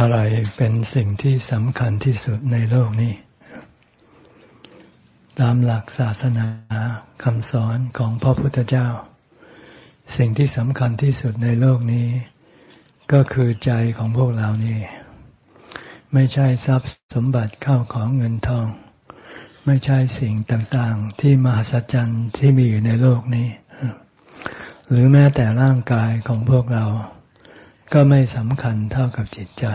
อะไรเป็นสิ่งที่สำคัญที่สุดในโลกนี้ ตามหลักศาสนาคำสอนของพระพุทธเจ้า สิ่งที่สำคัญที่สุดในโลกนี้ ก็คือใจของพวกเรานี่ ไม่ใช่ทรัพย์สมบัติเข้าของเงินทอง ไม่ใช่สิ่งต่างๆ ที่มหัศจรรย์ที่มีอยู่ในโลกนี้ หรือแม้แต่ร่างกายของพวกเรา ก็ไม่สำคัญเท่ากับจิตใจ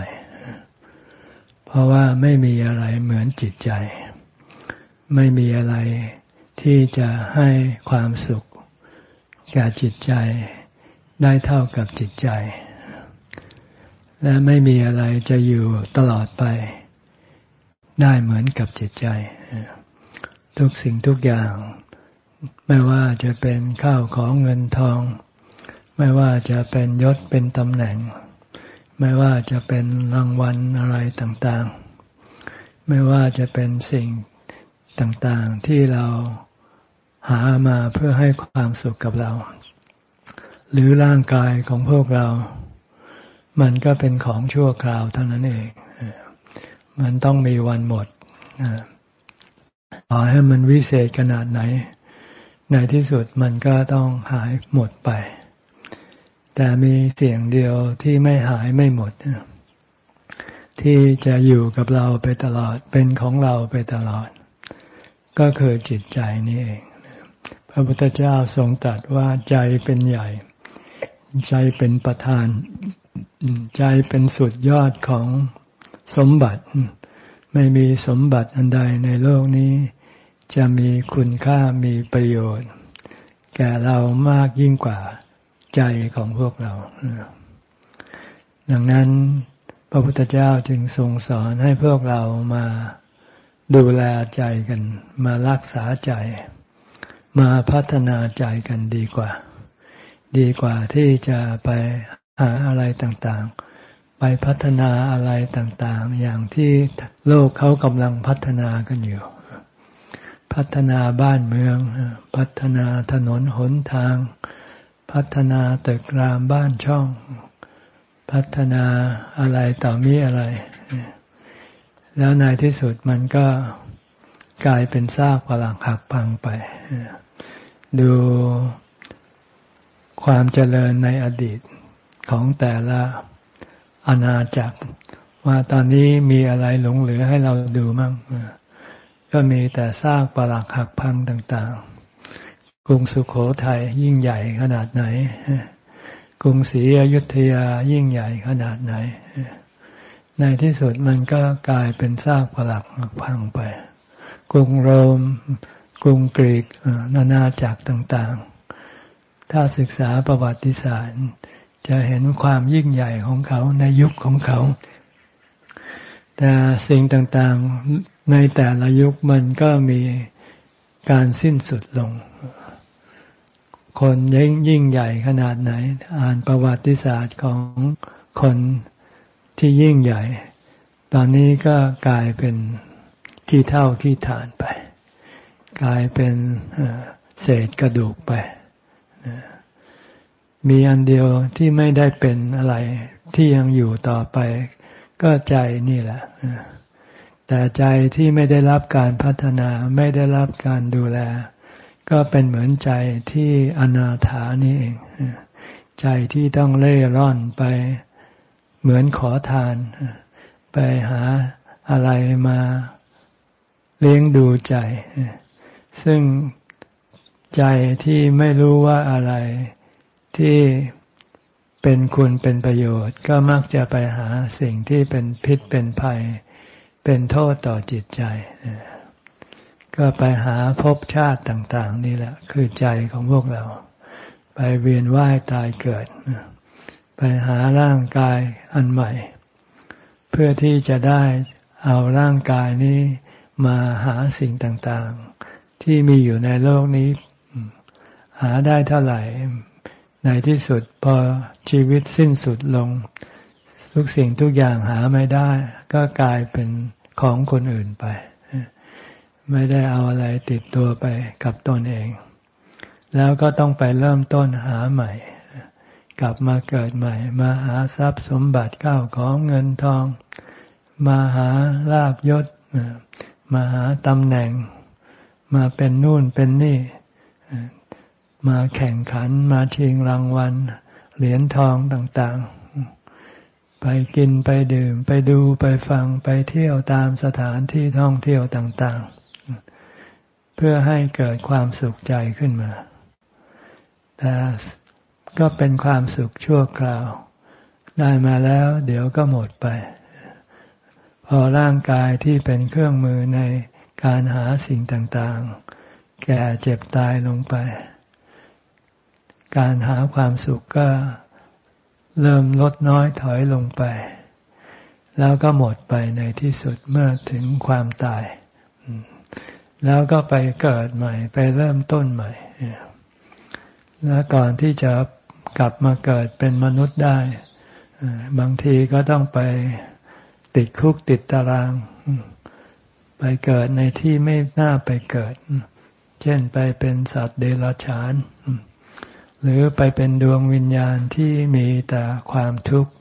เพราะว่าไม่มีอะไรเหมือนจิตใจ ไม่มีอะไรที่จะให้ความสุขแก่จิตใจได้เท่ากับจิตใจ และไม่มีอะไรจะอยู่ตลอดไป ได้เหมือนกับจิตใจ ทุกสิ่งทุกอย่าง ไม่ว่าจะเป็นข้าวของเงินทอง ไม่ว่าจะเป็นยศเป็นตำแหน่ง ไม่ว่าจะเป็นรางวัลอะไรต่างๆ ไม่ว่าจะเป็นสิ่งต่างๆที่เราหามาเพื่อให้ความสุขกับเรา หรือร่างกายของพวกเรา มันก็เป็นของชั่วคราวเท่านั้นเองมันต้องมีวันหมดต่อให้มันวิเศษขนาดไหน ในที่สุดมันก็ต้องหายหมดไป แต่มีเสียงเดียวที่ไม่หายไม่หมด ที่จะอยู่กับเราไปตลอดเป็นของเราไปตลอด ก็คือจิตใจนี่เอง พระพุทธเจ้าทรงตรัสว่าใจเป็นใหญ่ ใจเป็นประธาน ใจเป็นสุดยอดของสมบัติ ไม่มีสมบัติอันใดในโลกนี้ จะมีคุณค่ามีประโยชน์ แก่เรามากยิ่งกว่า ใจของพวกเรา ดังนั้นพระพุทธเจ้าจึงทรงสอนให้พวกเรามาดูแลใจกัน มารักษาใจ มาพัฒนาใจกันดีกว่า ดีกว่าที่จะไปหาอะไรต่างๆ ไปพัฒนาอะไรต่างๆ อย่างที่โลกเขากำลังพัฒนากันอยู่ พัฒนาบ้านเมือง พัฒนาถนนหนทาง พัฒนาตึกรามบ้านช่อง พัฒนาอะไรต่อมีอะไร แล้วในที่สุดมันก็กลายเป็นซากปลังหักพังไป ดูความเจริญในอดีตของแต่ละอาณาจักร ว่าตอนนี้มีอะไรหลงเหลือให้เราดูมั่งก็มีแต่ซากปลักหักพังต่าง ๆ กรุงสุขโขทัยยิ่งใหญ่ขนาดไหน กรุงศรีอยุธยายิ่งใหญ่ขนาดไหน ในที่สุดมันก็กลายเป็นซากปลักพังไป กรุงโรม กรุงกรีกนานาจักรต่าง ๆ ถ้าศึกษาประวัติศาสตร์ จะเห็นความยิ่งใหญ่ของเขาในยุคของเขา แต่สิ่งต่างๆในแต่ละยุคมันก็มีการสิ้นสุดลง คนยิ่งยิ่งใหญ่ขนาดไหน อ่านประวัติศาสตร์ของคนที่ยิ่งใหญ่ ตอนนี้ก็กลายเป็นที่เท่าที่ฐานไป กลายเป็นเศษกระดูกไป มีอันเดียวที่ไม่ได้เป็นอะไรที่ยังอยู่ต่อไป ก็ใจนี่แหละแต่ใจที่ไม่ได้รับการพัฒนาไม่ได้รับการดูแล ก็เป็นเหมือนใจที่อนาถานี่เอง ใจที่ต้องเล่ร่อนไปเหมือนขอทาน ไปหาอะไรมาเลี้ยงดูใจ ซึ่งใจที่ไม่รู้ว่าอะไรที่เป็นคุณเป็นประโยชน์ ก็มักจะไปหาสิ่งที่เป็นพิษเป็นภัย เป็นโทษต่อจิตใจ ก็ไปหาภพชาติต่าง ๆ นี่แหละ คือใจของพวกเรา ไปเวียนว่ายตายเกิด ไปหาร่างกายอันใหม่ เพื่อที่จะได้เอาร่างกายนี้มาหาสิ่งต่างๆ ที่มีอยู่ในโลกนี้ หาได้เท่าไหร่ ในที่สุดพอชีวิตสิ้นสุดลง ทุกสิ่งทุกอย่างหาไม่ได้ ก็กลายเป็นของคนอื่นไป ไม่ได้เอาอะไรติดตัวไปกับตนเอง แล้วก็ต้องไปเริ่มต้นหาใหม่ กลับมาเกิดใหม่ มาหาทรัพย์สมบัติเก้าของเงินทอง มาหาลาบยศ มาหาตำแหน่ง มาเป็นนู่นเป็นนี่ มาแข่งขันมาชิงรางวัล เหรียญทองต่างๆ ไปกินไปดื่ม ไปดูไปฟังไปเที่ยวตามสถานที่ท่องเที่ยวต่างๆ เพื่อให้เกิดความสุขใจขึ้นมา แต่ก็เป็นความสุขชั่วคราว ได้มาแล้วเดี๋ยวก็หมดไป พอร่างกายที่เป็นเครื่องมือในการหาสิ่งต่างๆ แก่เจ็บตายลงไป การหาความสุขก็เริ่มลดน้อยถอยลงไป แล้วก็หมดไปในที่สุดเมื่อถึงความตาย แล้วก็ไปเกิดใหม่ ไปเริ่มต้นใหม่ แล้วก่อนที่จะกลับมาเกิดเป็นมนุษย์ได้ บางทีก็ต้องไปติดคุกติดตาราง ไปเกิดในที่ไม่น่าไปเกิด เช่นไปเป็นสัตว์เดรัจฉาน หรือไปเป็นดวงวิญญาณที่มีแต่ความทุกข์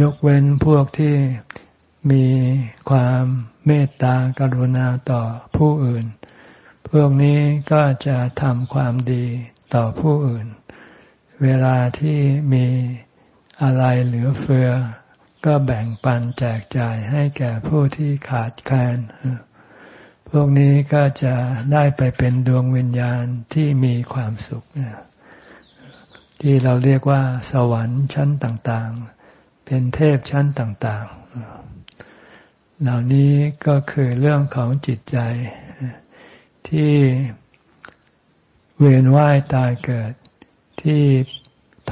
ยกเว้นพวกที่ มีความเมตตากรุณาต่อผู้อื่น พวกนี้ก็จะทำความดีต่อผู้อื่น เวลาที่มีอะไรเหลือเฟือ ก็แบ่งปันแจกจ่ายให้แก่ผู้ที่ขาดแคลน พวกนี้ก็จะได้ไปเป็นดวงวิญญาณที่มีความสุข ที่เราเรียกว่าสวรรค์ชั้นต่าง ๆ เป็นเทพชั้นต่าง ๆ เหล่านี้ก็คือเรื่องของจิตใจ ที่เวียนว่ายตายเกิด ที่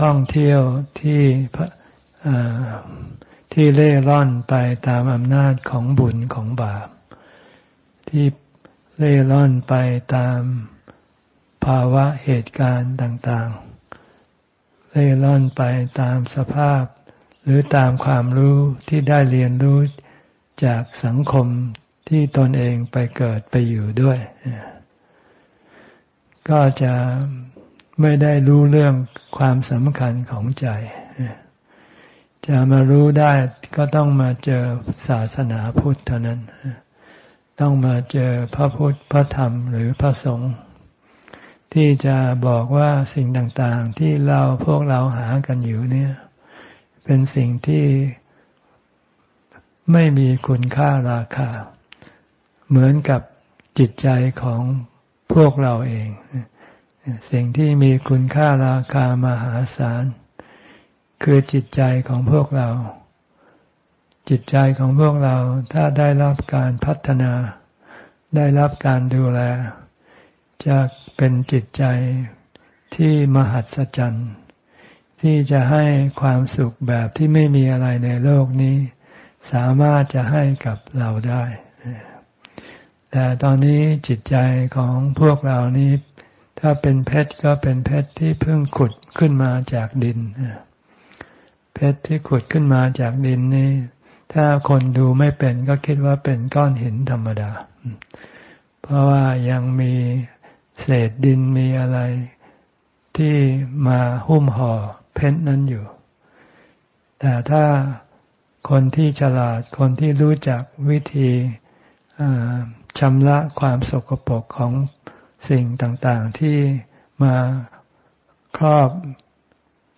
ท่องเที่ยวที่ที่เล่ร่อนไปตามอำนาจของบุญของบาป ที่เล่ร่อนไปตามภาวะเหตุการณ์ต่าง ๆ เล่ร่อนไปตามสภาพ หรือตามความรู้ที่ได้เรียนรู้ จากสังคมที่ตนเองไปเกิดไปอยู่ด้วย ก็จะไม่ได้รู้เรื่องความสำคัญของใจ จะมารู้ได้ก็ต้องมาเจอศาสนาพุทธเท่านั้น ต้องมาเจอพระพุทธพระธรรมหรือพระสงฆ์ที่จะบอกว่าสิ่งต่างๆ ที่เราพวกเราหากันอยู่เนี่ย เป็นสิ่งที่ ไม่มีคุณค่าราคา เหมือนกับจิตใจของพวกเราเอง สิ่งที่มีคุณค่าราคามหาศาล คือจิตใจของพวกเรา จิตใจของพวกเราถ้าได้รับการพัฒนา ได้รับการดูแล จะเป็นจิตใจที่มหัศจรรย์ที่จะให้ความสุขแบบที่ไม่มีอะไรในโลกนี้ สามารถจะให้กับเราได้ แต่ตอนนี้จิตใจของพวกเรานี้ ถ้าเป็นเพชรก็เป็นเพชรที่เพิ่งขุดขึ้นมาจากดิน เพชรที่ขุดขึ้นมาจากดินนี้ ถ้าคนดูไม่เป็นก็คิดว่าเป็นก้อนหินธรรมดา เพราะว่ายังมีเศษดินมีอะไรที่มาหุ้มห่อเพชรนั้นอยู่ แต่ถ้า คนที่ฉลาด คนที่รู้จักวิธีชำระความสกปรกของสิ่งต่างๆ ที่มาครอบ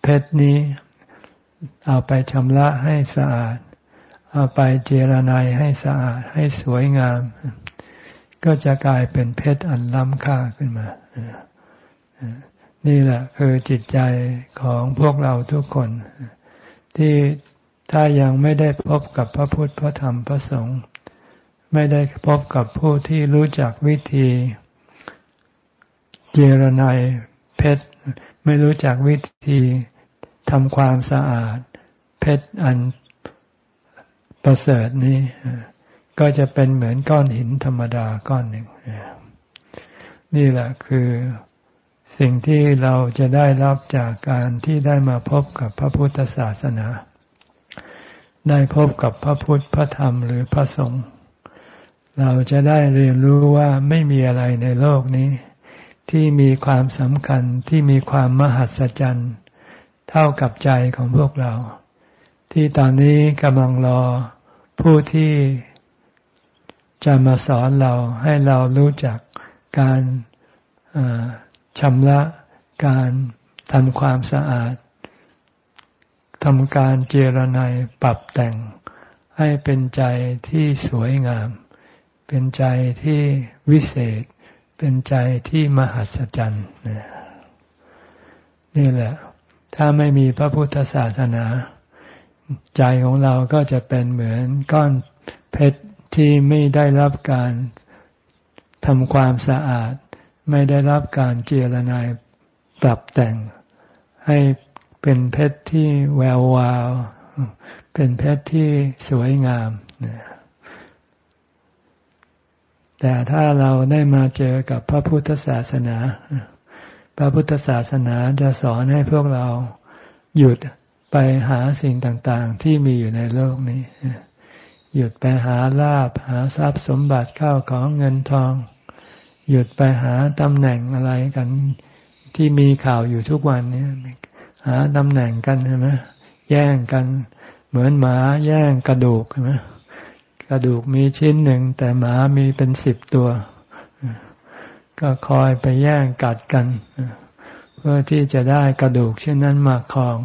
เพชรนี้ เอาไปชำระให้สะอาด เอาไปเจรนายให้สะอาดให้สวยงาม ก็จะกลายเป็นเพชรอันล้ำค่าขึ้นมา นี่แหละคือจิตใจของพวกเราทุกคนที่ ถ้ายังไม่ได้พบกับพระพุทธพระธรรมพระสงฆ์ไม่ได้พบกับผู้ที่รู้จักวิธีเจรไนเพชร ไม่รู้จักวิธีทำความสะอาด เพชรอันประเสริฐนี้ ก็จะเป็นเหมือนก้อนหินธรรมดาก้อนหนึ่ง นี่แหละคือสิ่งที่เราจะได้รับจากการที่ได้มาพบกับพระพุทธศาสนา ได้พบกับพระพุทธพระธรรมหรือพระสงฆ์เราจะได้เรียนรู้ว่าไม่มีอะไรในโลกนี้ ที่มีความสำคัญที่มีความมหัศจรรย์ เท่ากับใจของพวกเรา ที่ตอนนี้กำลังรอผู้ที่จะมาสอนเราให้เรารู้จักการชำระการทำความสะอาด ทำการเจรนายปรับแต่ง ให้เป็นใจที่สวยงาม เป็นใจที่วิเศษ เป็นใจที่มหัศจรรย์นี่แหละ ถ้าไม่มีพระพุทธศาสนา ใจของเราก็จะเป็นเหมือนก้อนเพชรที่ไม่ได้รับการทำความสะอาด ไม่ได้รับการเจรนายปรับแต่งให้ เป็นเพชรที่แวววาว เป็นเพชรที่สวยงาม แต่ถ้าเราได้มาเจอกับพระพุทธศาสนา พระพุทธศาสนาจะสอนให้พวกเราหยุดไปหาสิ่งต่างๆ ที่มีอยู่ในโลกนี้ หยุดไปหาลาบหาทรัพย์สมบัติเข้าของเงินทอง หยุดไปหาตำแหน่งอะไรกันที่มีข่าวอยู่ทุกวันนี้ หาตำแหน่งกันใช่ไหมแย่งกัน เหมือนหมาแย่งกระดูกใช่ไหมกระดูกมีชิ้นหนึ่ง แต่หมามีเป็นสิบตัว ก็คอยไปแย่งกัดกันเพื่อที่จะได้กระดูกเช่นนั้นมาคลอง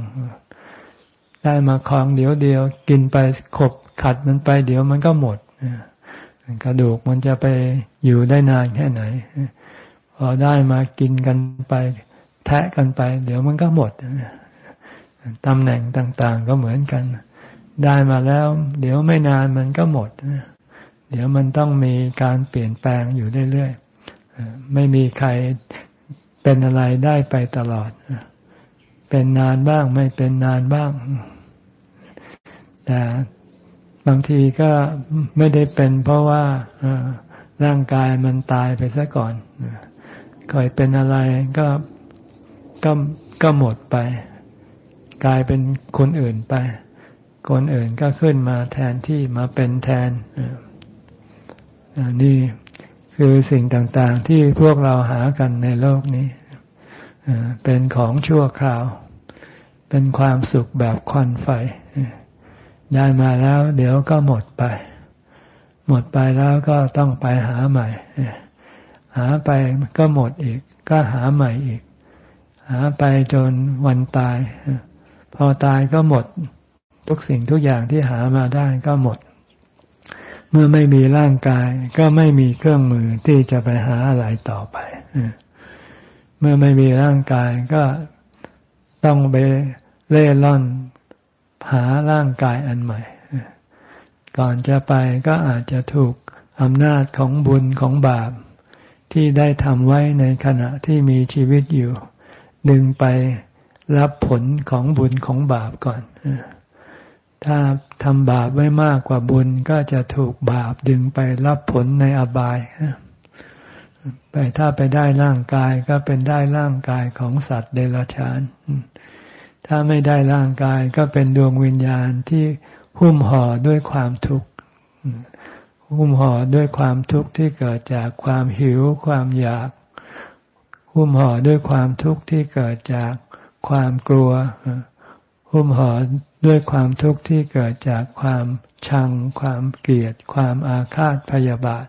ได้มาคลองเดี๋ยวเดียว กินไปขบขัดมันไปเดี๋ยวมันก็หมดกระดูกมันจะไปอยู่ได้นานแค่ไหน พอได้มากินกันไป แทะกันไป เดี๋ยวมันก็หมดตำแหน่งต่าง ๆ ก็เหมือนกัน ได้มาแล้ว เดี๋ยวไม่นานมันก็หมด เดี๋ยวมันต้องมีการเปลี่ยนแปลงอยู่เรื่อยๆไม่มีใครเป็นอะไรได้ไปตลอด เป็นนานบ้างไม่เป็นนานบ้าง แต่บางทีก็ไม่ได้เป็นเพราะว่าร่างกายมันตายไปซะก่อนเคยเป็นอะไรก็ ก็ก็หมดไป กลายเป็นคนอื่นไป คนอื่นก็ขึ้นมาแทนที่มาเป็นแทนนี่คือสิ่งต่างๆ ที่พวกเราหากันในโลกนี้เป็นของชั่วคราว เป็นความสุขแบบควันไฟ ได้มาแล้ว เดี๋ยวก็หมดไป หมดไปแล้วก็ต้องไปหาใหม่ หาไปก็หมดอีก ก็หาใหม่อีก หาไปจนวันตาย พอตายก็หมด ทุกสิ่งทุกอย่างที่หามาได้ก็หมด เมื่อไม่มีร่างกาย ก็ไม่มีเครื่องมือที่จะไปหาอะไรต่อไป เมื่อไม่มีร่างกายก็ต้องไปเล่ร่อนหาร่างกายอันใหม่ ก่อนจะไปก็อาจจะถูกอำนาจของบุญของบาปที่ได้ทำไว้ในขณะที่มีชีวิตอยู่ ดึงไปรับผลของบุญของบาปก่อน ถ้าทำบาปไว้มากกว่าบุญก็จะถูกบาปดึงไปรับผลในอบาย ไปถ้าไปได้ร่างกายก็เป็นได้ร่างกายของสัตว์เดรัจฉาน ถ้าไม่ได้ร่างกายก็เป็นดวงวิญญาณที่หุ้มห่อด้วยความทุกข์หุ้มห่อด้วยความทุกข์ที่เกิดจากความหิวความอยาก หุ้มห่อด้วยความทุกข์ที่เกิดจากความกลัว หุ้มห่อด้วยความทุกข์ที่เกิดจากความชัง ความเกลียด ความอาฆาตพยาบาท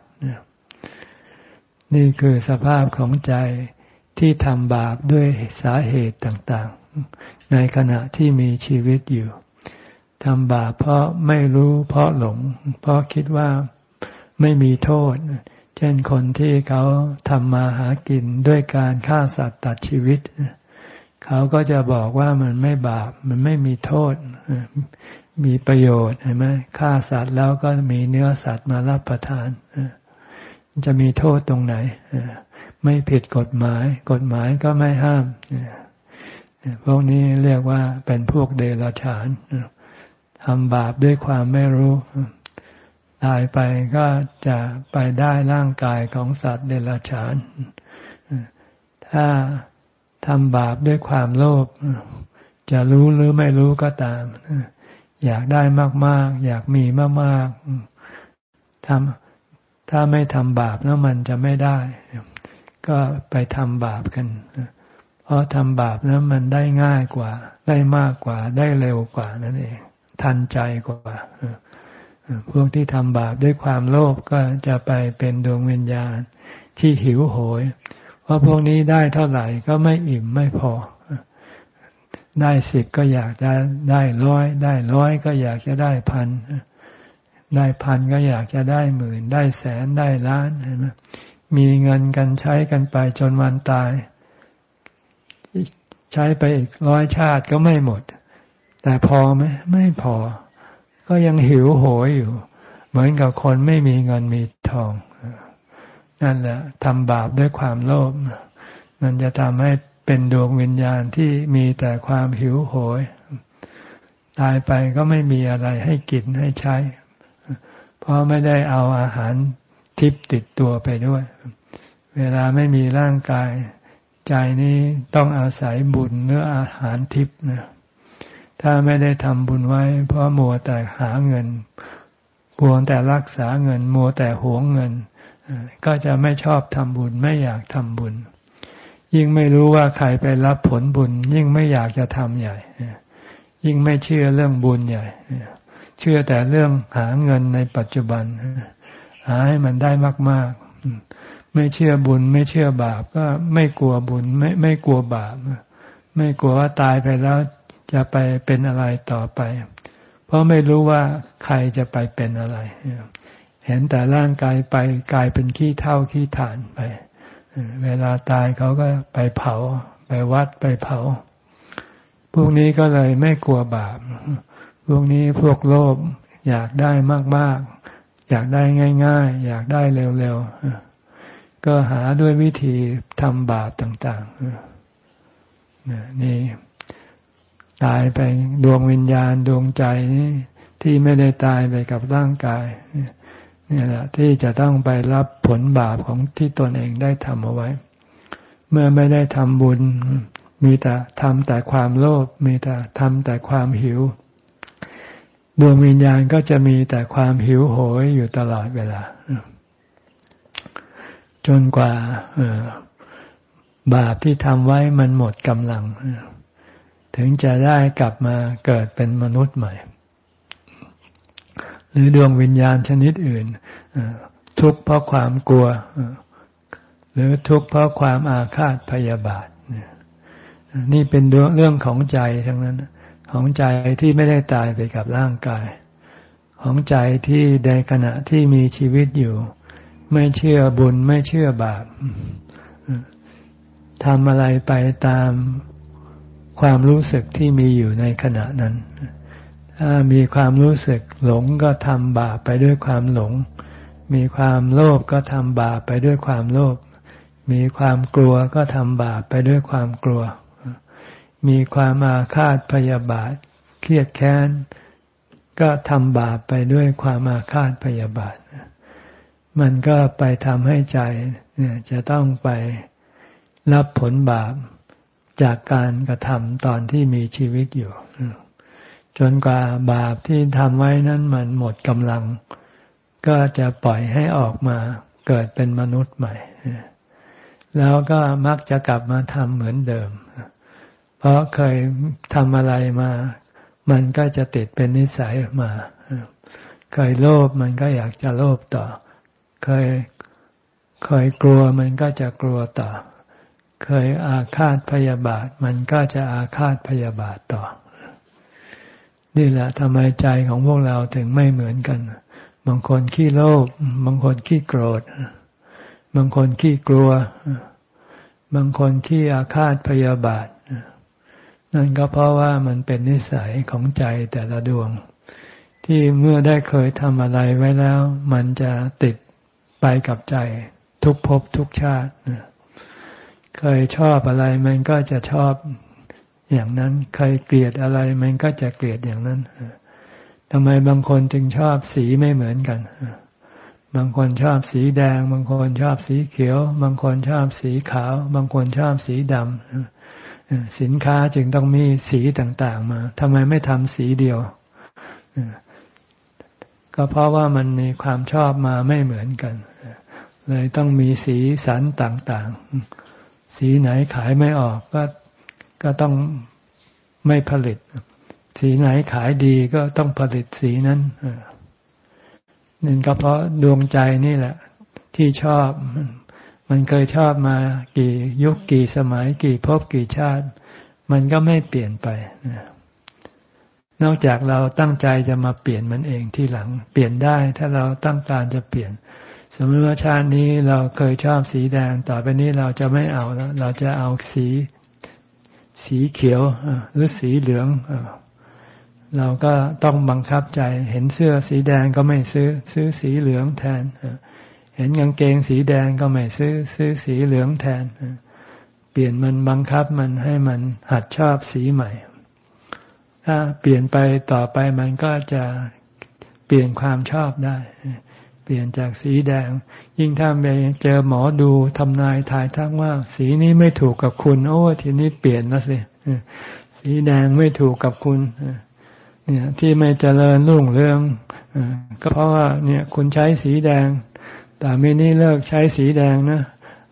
นี่คือสภาพของใจที่ทำบาปด้วยสาเหตุต่างๆ ในขณะที่มีชีวิตอยู่ทำบาปเพราะไม่รู้เพราะหลง เพราะคิดว่าไม่มีโทษ เช่นคนที่เขาทำมาหากินด้วยการฆ่าสัตว์ตัดชีวิต เขาก็จะบอกว่ามันไม่บาป มันไม่มีโทษ มีประโยชน์เห็นไหมฆ่าสัตว์แล้วก็มีเนื้อสัตว์มารับประทาน จะมีโทษตรงไหน ไม่ผิดกฎหมาย กฎหมายก็ไม่ห้าม พวกนี้เรียกว่าเป็นพวกเดรัจฉานทำบาปด้วยความไม่รู้ ตายไปก็จะไปได้ร่างกายของสัตว์เดรัจฉาน ถ้าทำบาปด้วยความโลภจะรู้หรือไม่รู้ก็ตาม อยากได้มาก ๆ อยากมีมากๆทำถ้าไม่ทำบาปแล้วมันจะไม่ได้ ก็ไปทำบาปกัน เพราะทำบาปแล้วมันได้ง่ายกว่า ได้มากกว่าได้เร็วกว่านั่นเอง ทันใจกว่า พวกที่ทำบาปด้วยความโลภก็จะไปเป็นดวงวิญญาณที่หิวโหย เพราะพวกนี้ได้เท่าไหร่ก็ไม่อิ่มไม่พอ ได้สิบก็อยากจะได้ร้อย ได้ร้อยก็อยากจะได้พัน ได้พันก็อยากจะได้หมื่น ได้แสนได้ล้านเห็นไหมมีเงินกันใช้กันไปจนวันตาย ใช้ไปอีกร้อยชาติก็ไม่หมด แต่พอไหมไม่พอ ก็ยังหิวโหยอยู่ เหมือนกับคนไม่มีเงินมีทอง นั่นแหละทำบาปด้วยความโลภมันจะทำให้เป็นดวงวิญญาณที่มีแต่ความหิวโหย ตายไปก็ไม่มีอะไรให้กินให้ใช้ เพราะไม่ได้เอาอาหารทิพติดตัวไปด้วย เวลาไม่มีร่างกาย ใจนี้ต้องอาศัยบุญหรืออาหารทิพนะ ถ้าไม่ได้ทำบุญไว้ เพราะมัวแต่หาเงินพวงแต่รักษาเงิน มัวแต่หวงเงิน ก็จะไม่ชอบทำบุญไม่อยากทำบุญ ยิ่งไม่รู้ว่าใครไปรับผลบุญ ยิ่งไม่อยากจะทำใหญ่ ยิ่งไม่เชื่อเรื่องบุญใหญ่ เชื่อแต่เรื่องหาเงินในปัจจุบัน หาให้มันได้มาก ๆ ไม่เชื่อบุญ ไม่เชื่อบาป ก็ไม่กลัวบุญ ไม่ไม่กลัวบาป ไม่กลัวว่าตายไปแล้ว จะไปเป็นอะไรต่อไป เพราะไม่รู้ว่าใครจะไปเป็นอะไร เห็นแต่ร่างกายไปกลายเป็นขี้เท่าขี้ฐานไป เวลาตายเขาก็ไปเผา ไปวัดไปเผา พวกนี้ก็เลยไม่กลัวบาป พวกนี้พวกโลภอยากได้มาก ๆ อยากได้ง่าย ๆ อยากได้เร็วๆ ก็หาด้วยวิธีทำบาปต่าง ๆนี่ ตายไปดวงวิญญาณดวงใจนี่ที่ไม่ได้ตายไปกับร่างกายนี่แหละที่จะต้องไปรับผลบาปของที่ตนเองได้ทำเอาไว้ เมื่อไม่ได้ทำบุญ มีแต่ทำแต่ความโลภมีแต่ทำแต่ความหิว ดวงวิญญาณก็จะมีแต่ความหิวโหยอยู่ตลอดเวลา จนกว่าบาปที่ทำไว้มันหมดกำลัง ถึงจะได้กลับมาเกิดเป็นมนุษย์ใหม่ หรือดวงวิญญาณชนิดอื่น ทุกข์เพราะความกลัว หรือทุกข์เพราะความอาฆาตพยาบาท นี่เป็นเรื่องของใจทั้งนั้น ของใจที่ไม่ได้ตายไปกับร่างกาย ของใจที่ในขณะที่มีชีวิตอยู่ ไม่เชื่อบุญไม่เชื่อบาปทำอะไรไปตาม ความรู้สึกที่มีอยู่ในขณะนั้น ถ้ามีความรู้สึกหลงก็ทำบาปไปด้วยความหลง มีความโลภก็ทำบาปไปด้วยความโลภ มีความกลัวก็ทำบาปไปด้วยความกลัว มีความอาฆาตพยาบาท เครียดแค้น ก็ทำบาปไปด้วยความอาฆาตพยาบาท มันก็ไปทำให้ใจเนี่ยจะต้องไปรับผลบาป จากการกระทำตอนที่มีชีวิตอยู่ จนกว่าบาปที่ทำไว้นั้นมันหมดกำลัง ก็จะปล่อยให้ออกมาเกิดเป็นมนุษย์ใหม่ แล้วก็มักจะกลับมาทำเหมือนเดิม เพราะเคยทำอะไรมา มันก็จะติดเป็นนิสัยมา เคยโลภมันก็อยากจะโลภต่อ เคยเคยกลัวมันก็จะกลัวต่อ เคยอาฆาตพยาบาท มันก็จะอาฆาตพยาบาทต่อ นี่แหละทำไมใจของพวกเราถึงไม่เหมือนกัน บางคนขี้โลภบางคนขี้โกรธ บางคนขี้กลัว บางคนขี้อาฆาตพยาบาท นั่นก็เพราะว่ามันเป็นนิสัยของใจแต่ละดวง ที่เมื่อได้เคยทำอะไรไว้แล้ว มันจะติดไปกับใจทุกภพทุกชาติเคยชอบอะไรมันก็จะชอบอย่างนั้นใครเกลียดอะไรมันก็จะเกลียดอย่างนั้นทำไมบางคนจึงชอบสีไม่เหมือนกันบางคนชอบสีแดง บางคนชอบสีเขียว บางคนชอบสีขาว บางคนชอบสีดำสินค้าจึงต้องมีสีต่างๆมาทำไมไม่ทำสีเดียวก็เพราะว่ามันมีความชอบมาไม่เหมือนกันเลยต้องมีสีสันต่างๆ สีไหนขายไม่ออกก็ก็ต้องไม่ผลิต สีไหนขายดีก็ต้องผลิตสีนั้นนี่นก็เพราะดวงใจนี่แหละ ที่ชอบ มันเคยชอบมากี่ยุคกี่สมัยกี่ภพกี่ชาติ มันก็ไม่เปลี่ยนไปนอกจากเราตั้งใจจะมาเปลี่ยนมันเองที่หลัง เปลี่ยนได้ถ้าเราตั้งการจะเปลี่ยน สมมติว่าชาตินี้เราเคยชอบสีแดง ต่อไปนี้เราจะไม่เอาแล้ว เราจะเอาสี สีเขียวหรือสีเหลืองเราก็ต้องบังคับใจ เห็นเสื้อสีแดงก็ไม่ซื้อ ซื้อสีเหลืองแทนเห็นกางเกงสีแดงก็ไม่ซื้อ ซื้อสีเหลืองแทนเปลี่ยนมันบังคับมันให้มันหัดชอบสีใหม่ ถ้าเปลี่ยนไปต่อไปมันก็จะเปลี่ยนความชอบได้ ปลี่ยนจากสีแดง ยิ่งถ้าไปเจอหมอดูทำนายทายทักว่า สีนี้ไม่ถูกกับคุณ โอ้ทีนี้เปลี่ยนนะสิสีแดงไม่ถูกกับคุณเนี่ย ที่ไม่เจริญรุ่งเรืองก็เพราะว่า เนี่ย คุณใช้สีแดง แต่ไม่นี่เลิกใช้สีแดงนะ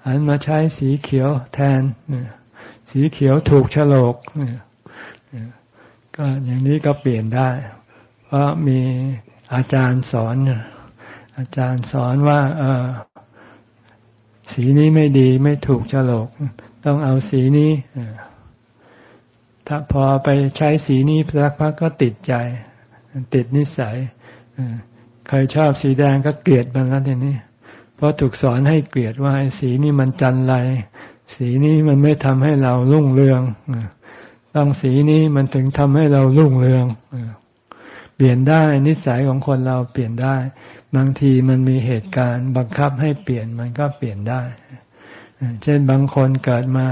หันมาใช้สีเขียวแทนสีเขียวถูกฉลกก็อย่างนี้ก็เปลี่ยนได้ เพราะมีอาจารย์สอน อาจารย์สอนว่า เออสีนี้ไม่ดีไม่ถูกฉลกต้องเอาสีนี้ถ้าพอไปใช้สีนี้สักพักก็ติดใจ ติดนิสัยใครชอบสีแดงก็เกลียดมันแล้วทีนี้เพราะถูกสอนให้เกลียดว่าสีนี้มันจันไร สีนี้มันไม่ทำให้เรารุ่งเรืองต้องสีนี้มันถึงทำให้เรารุ่งเรือง เปลี่ยนได้นิสัยของคนเราเปลี่ยนได้ บางทีมันมีเหตุการณ์บังคับให้เปลี่ยนมันก็เปลี่ยนได้ เช่นบางคนเกิดมา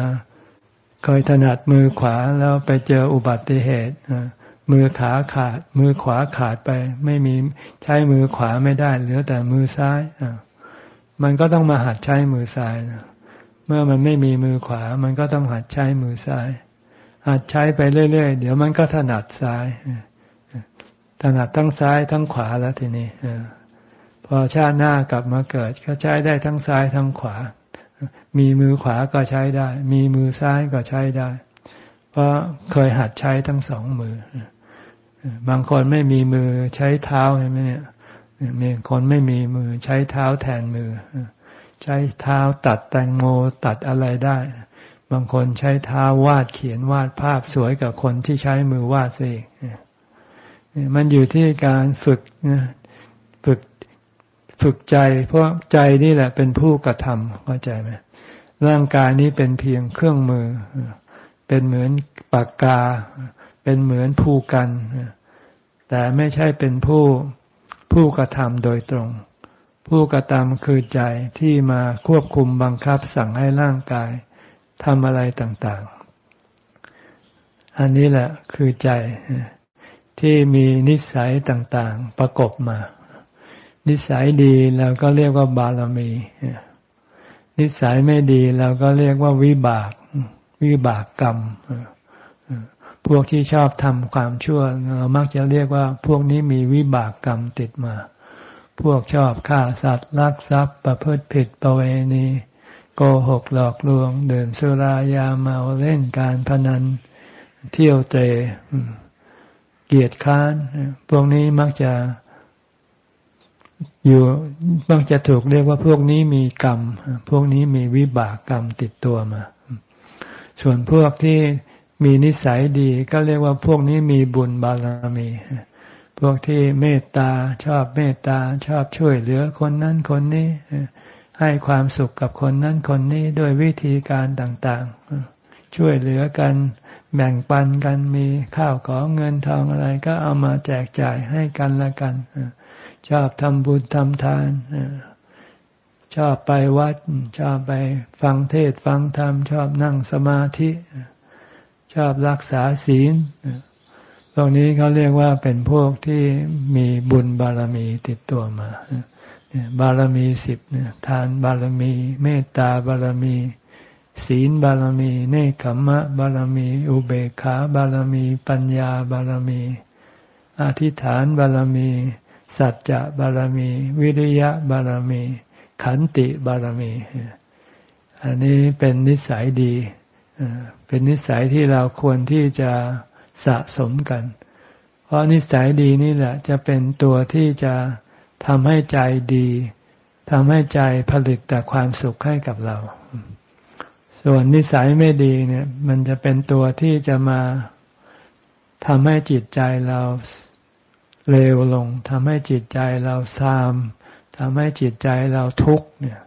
เคยถนัดมือขวาแล้วไปเจออุบัติเหตุมือขาขาด มือขวาขาดไป ไม่มีใช้มือขวาไม่ได้เหลือแต่มือซ้ายมันก็ต้องมาหัดใช้มือซ้ายเมื่อมันไม่มีมือขวา มันก็ต้องหัดใช้มือซ้าย หัดใช้ไปเรื่อยๆ เดี๋ยวมันก็ถนัดซ้าย ถนัดทั้งซ้ายทั้งขวาแล้วทีนี้พอชาติหน้ากลับมาเกิด ก็ใช้ได้ทั้งซ้ายทั้งขวา มีมือขวาก็ใช้ได้ มีมือซ้ายก็ใช้ได้ เพราะเคยหัดใช้ทั้งสองมือบางคนไม่มีมือใช้เท้าใช่ไหมเนี่ยมีคนไม่มีมือใช้เท้าแทนมือ ใช้เท้าตัดแตงโมตัดอะไรได้ บางคนใช้เท้าวาดเขียนวาดภาพสวยกับคนที่ใช้มือวาดสิ มันอยู่ที่การฝึกฝึกฝึกใจ เพราะใจนี่แหละเป็นผู้กระทำเข้าใจไหมร่างกายนี้เป็นเพียงเครื่องมือ เป็นเหมือนปากกา เป็นเหมือนผู้กัน แต่ไม่ใช่เป็นผู้ผู้กระทำโดยตรง ผู้กระทำคือใจที่มาควบคุมบังคับสั่งให้ร่างกายทำอะไรต่าง ๆ อันนี้แหละคือใจ ที่มีนิสัยต่างๆประกบมา นิสัยดีเราก็เรียกว่าบารมี นิสัยไม่ดีเราก็เรียกว่าวิบาก วิบากกรรม พวกที่ชอบทำความชั่ว เรามักจะเรียกว่า พวกนี้มีวิบากกรรมติดมา พวกชอบฆ่าสัตว์ลักทรัพย์ประพฤติผิดประเวณีโกหกหลอกลวงดื่มสุรายาเมาเล่นการพนัน เที่ยวเตะ เกียรติค้านพวกนี้มักจะอยู่มักจะถูกเรียกว่าพวกนี้มีกรรม พวกนี้มีวิบากกรรมติดตัวมา ส่วนพวกที่มีนิสัยดีก็เรียกว่าพวกนี้มีบุญบารมี พวกที่เมตตาชอบเมตตาชอบช่วยเหลือคนนั้นคนนี้ ให้ความสุขกับคนนั้นคนนี้ด้วยวิธีการต่างๆ ช่วยเหลือกัน แบ่งปันกันมีข้าวของเงินทองอะไร ก็เอามาแจกจ่ายให้กันละกันชอบทำบุญทำทานชอบไปวัด ชอบไปฟังเทศฟังธรรม ชอบนั่งสมาธิ ชอบรักษาศีลพวกนี้เขาเรียกว่าเป็นพวกที่มีบุญบารมีติดตัวมาบารมีสิบทานบารมี เมตตาบารมี ศีลบารมีเนคขมะบารมี อุเบกขาบารมี ปัญญาบารมี อธิษฐานบารมี สัจจะบารมี วิริยะบารมี ขันติบารมี อันนี้เป็นนิสัยดีเป็นนิสัยที่เราควรที่จะสะสมกัน เพราะนิสัยดีนี่แหละ จะเป็นตัวที่จะทำให้ใจดีทำให้ใจผลิตแต่ความสุขให้กับเรา ส่วนนิสัยไม่ดีเนี่ย มันจะเป็นตัวที่จะมาทำให้จิตใจเราเลวลงทำให้จิตใจเราซามทำให้จิตใจเราทุกข์เนี่ย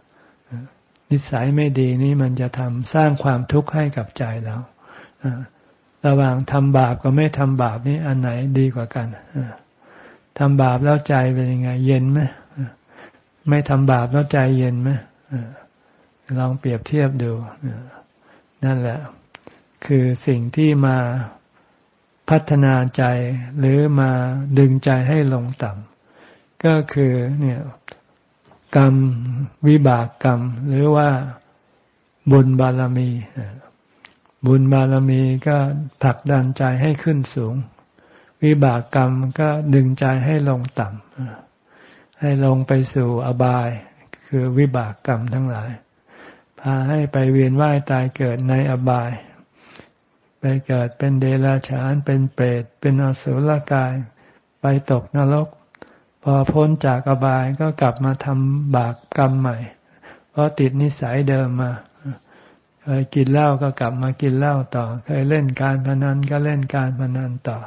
นิสัยไม่ดีนี้มันจะทำสร้างความทุกข์ให้กับใจเราระหว่างทำบาปกับไม่ทำบาปนี้อันไหนดีกว่ากันทำบาปแล้วใจเป็นยังไง เย็นไหมไม่ทำบาปแล้วใจเย็นไหม ลองเปรียบเทียบดู นั่นแหละ คือสิ่งที่มาพัฒนาใจหรือมาดึงใจให้ลงต่ำก็คือเนี่ยกรรมวิบากกรรม หรือว่าบุญบารมี บุญบารมีก็ผลักดันใจให้ขึ้นสูง วิบากกรรมก็ดึงใจให้ลงต่ำให้ลงไปสู่อบาย คือวิบากกรรมทั้งหลาย พาให้ไปเวียนว่ายตายเกิดในอบาย ไปเกิดเป็นเดรัจฉาน เป็นเปรต เป็นอสุรกาย ไปตกนรก พอพ้นจากอบายก็กลับมาทำบาปกรรมใหม่ เพราะติดนิสัยเดิมมา เคยกินเหล้าก็กลับมากินเหล้าต่อ เคยเล่นการพนันก็เล่นการพนันต่อ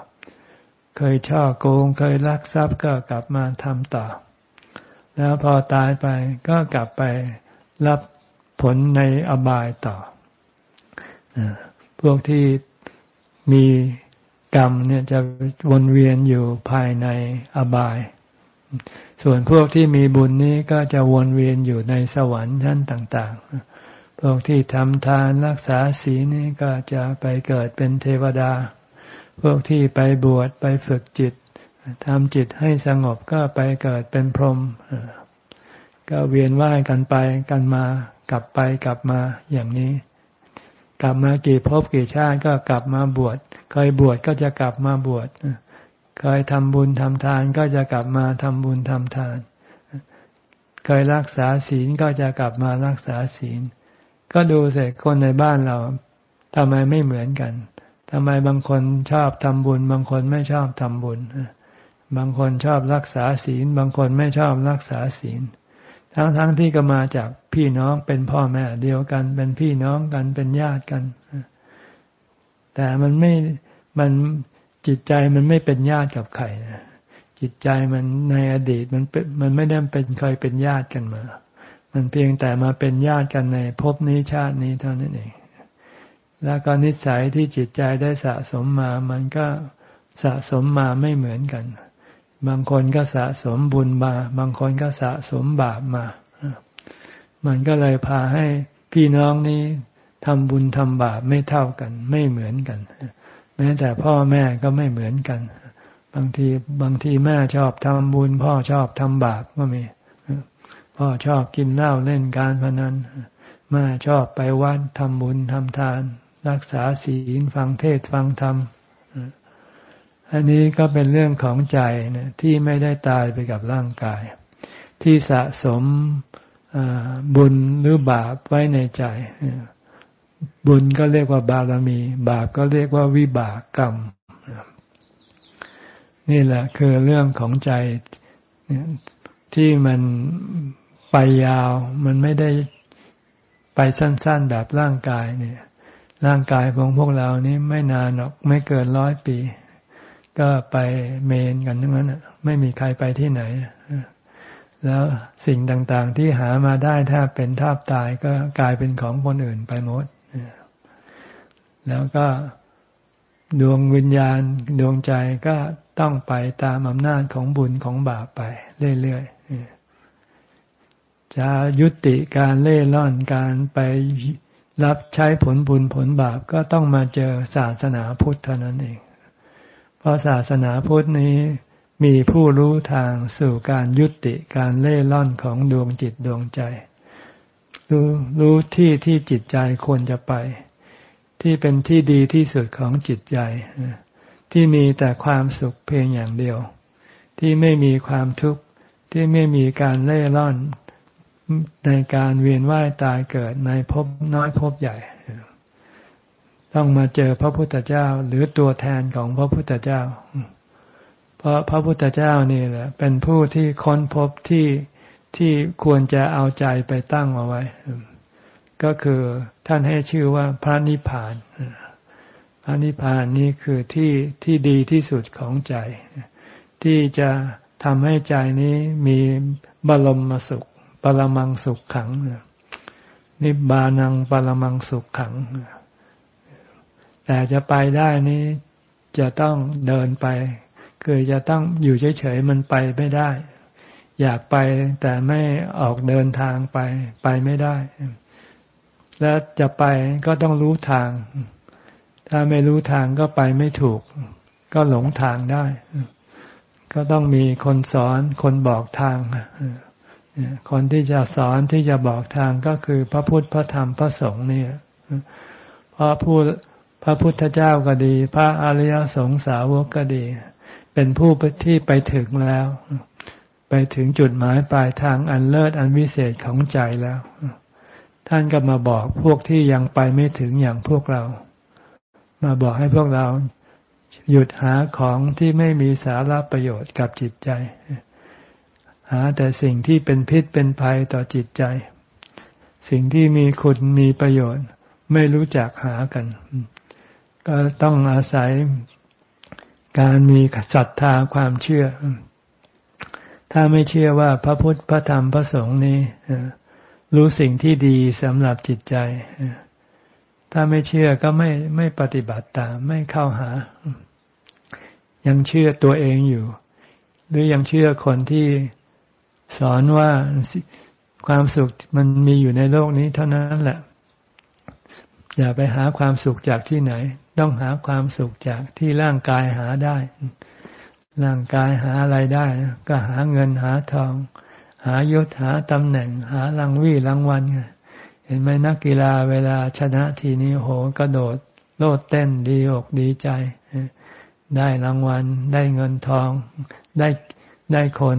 เคยช่อโกง เคยลักทรัพย์ก็กลับมาทำต่อ แล้วพอตายไปก็กลับไปรับ ผลในอบายต่อ พวกที่มีกรรมเนี่ยจะวนเวียนอยู่ภายในอบาย ส่วนพวกที่มีบุญนี้ก็จะวนเวียนอยู่ในสวรรค์ชั้นต่าง ๆ พวกที่ทำทานรักษาศีลนี้ก็จะไปเกิดเป็นเทวดา พวกที่ไปบวชไปฝึกจิตทำจิตให้สงบก็ไปเกิดเป็นพรหมก็เวียนว่ายกันไปกันมา กลับไปกลับมาอย่างนี้ กลับมากี่ภพกี่ชาติก็กลับมาบวชเคยบวชก็จะกลับมาบวชเคยทำบุญทำทานก็จะกลับมาทำบุญทำทาน เคยรักษาศีลก็จะกลับมารักษาศีล ก็ดูเสร็จคนในบ้านเราทำไมไม่เหมือนกันทำไมบางคนชอบทำบุญ บางคนไม่ชอบทำบุญ บางคนชอบรักษาศีล บางคนไม่ชอบรักษาศีล ทั้งๆทที่ก็มาจากพี่น้องเป็นพ่อแม่เดียวกัน เป็นพี่น้องกันเป็นญาติกัน แต่มันไม่มันจิตใจมันไม่เป็นญาติกับใครนะจิตใจมันในอดีตมันเป็นมันไม่ได้เป็นเคยเป็นญาติกันมา มันเพียงแต่มาเป็นญาติกันในภพนี้ชาตินี้เท่านั้นเอง แล้วก็นิสัยที่จิตใจได้สะสมมา มันก็สะสมมาไม่เหมือนกัน บางคนก็สะสมบุญมา บางคนก็สะสมบาปมา มันก็เลยพาให้พี่น้องนี้ทำบุญทำบาปไม่เท่ากัน ไม่เหมือนกัน แม้แต่พ่อแม่ก็ไม่เหมือนกัน บางทีบางทีแม่ชอบทำบุญ พ่อชอบทำบาปก็มีพ่อชอบกินเหล้าเล่นการพนันแม่ชอบไปวัดทำบุญทำทาน รักษาศีลฟังเทศฟังธรรม อันนี้ก็เป็นเรื่องของใจนะที่ไม่ได้ตายไปกับร่างกาย ที่สะสมบุญหรือบาปไว้ในใจ บุญก็เรียกว่าบารมี บาปก็เรียกว่าวิบากกรรม นี่แหละคือเรื่องของใจที่มันไปยาว มันไม่ได้ไปสั้น ๆแบบร่างกายเนี่ย ร่างกายของพวกเรานี้ไม่นานหรอกไม่เกินร้อยปี ก็ไปเมนกันทั้งนั้นไม่มีใครไปที่ไหน แล้วสิ่งต่างๆ ที่หามาได้ถ้าเป็นทาบตายก็กลายเป็นของคนอื่นไปหมด แล้วก็ดวงวิญญาณดวงใจก็ต้องไปตามอำนาจของบุญของบาปไปเรื่อยๆ จะยุติการเล่ร่อนการไปรับใช้ผลบุญผลบาปก็ต้องมาเจอศาสนาพุทธเท่านั้นเอง เพราะศาสนาพุทธนี้มีผู้รู้ทางสู่การยุติการเล่ร่อนของดวงจิตดวงใจ รู้รู้ที่ที่จิตใจควรจะไป ที่เป็นที่ดีที่สุดของจิตใจ ที่มีแต่ความสุขเพียงอย่างเดียว ที่ไม่มีความทุกข์ที่ไม่มีการเล่ร่อนในการเวียนว่ายตายเกิดในภพน้อยภพใหญ่ ต้องมาเจอพระพุทธเจ้าหรือตัวแทนของพระพุทธเจ้า เพราะพระพุทธเจ้านี่แหละ เป็นผู้ที่ค้นพบที่ที่ควรจะเอาใจไปตั้งเอาไว้ ก็คือท่านให้ชื่อว่าพระนิพพานพระนิพพานนี้คือที่ที่ดีที่สุดของใจ ที่จะทำให้ใจนี้มีบรมสุข ปรมังสุขขังนิบานังปรมังสุขขัง แต่จะไปได้นี้จะต้องเดินไป คือจะต้องอยู่เฉยๆมันไปไม่ได้ อยากไปแต่ไม่ออกเดินทางไปไปไม่ได้ และจะไปก็ต้องรู้ทาง ถ้าไม่รู้ทางก็ไปไม่ถูก ก็หลงทางได้ ก็ต้องมีคนสอนคนบอกทางคนที่จะสอนที่จะบอกทางก็คือพระพุทธพระธรรมพระสงฆ์เนี่ย เพราะผู้ พระพุทธเจ้าก็ดี พระอริยสงสาวกก็ดี เป็นผู้ที่ไปถึงแล้ว ไปถึงจุดหมายปลายทางอันเลิศอันวิเศษของใจแล้ว ท่านก็มาบอกพวกที่ยังไปไม่ถึงอย่างพวกเรา มาบอกให้พวกเราหยุดหาของที่ไม่มีสาระประโยชน์กับจิตใจ หาแต่สิ่งที่เป็นพิษเป็นภัยต่อจิตใจ สิ่งที่มีคุณมีประโยชน์ ไม่รู้จักหากัน ก็ต้องอาศัยการมีศรัทธาความเชื่อ ถ้าไม่เชื่อว่าพระพุทธพระธรรมพระสงฆ์นี้รู้สิ่งที่ดีสำหรับจิตใจ ถ้าไม่เชื่อก็ไม่ไม่ปฏิบัติตามไม่เข้าหา ยังเชื่อตัวเองอยู่ หรือยังเชื่อคนที่สอนว่าความสุขมันมีอยู่ในโลกนี้เท่านั้นแหละ อย่าไปหาความสุขจากที่ไหน ต้องหาความสุขจากที่ร่างกายหาได้ ร่างกายหาอะไรได้ ก็หาเงินหาทอง หายศหาตำแหน่ง หารางวี่รางวัลเห็นไหมนักกีฬาเวลาชนะทีนี้โหกระโดดโลดเต้นดีอกดีใจ ได้รางวัล ได้เงินทอง ได้ได้คน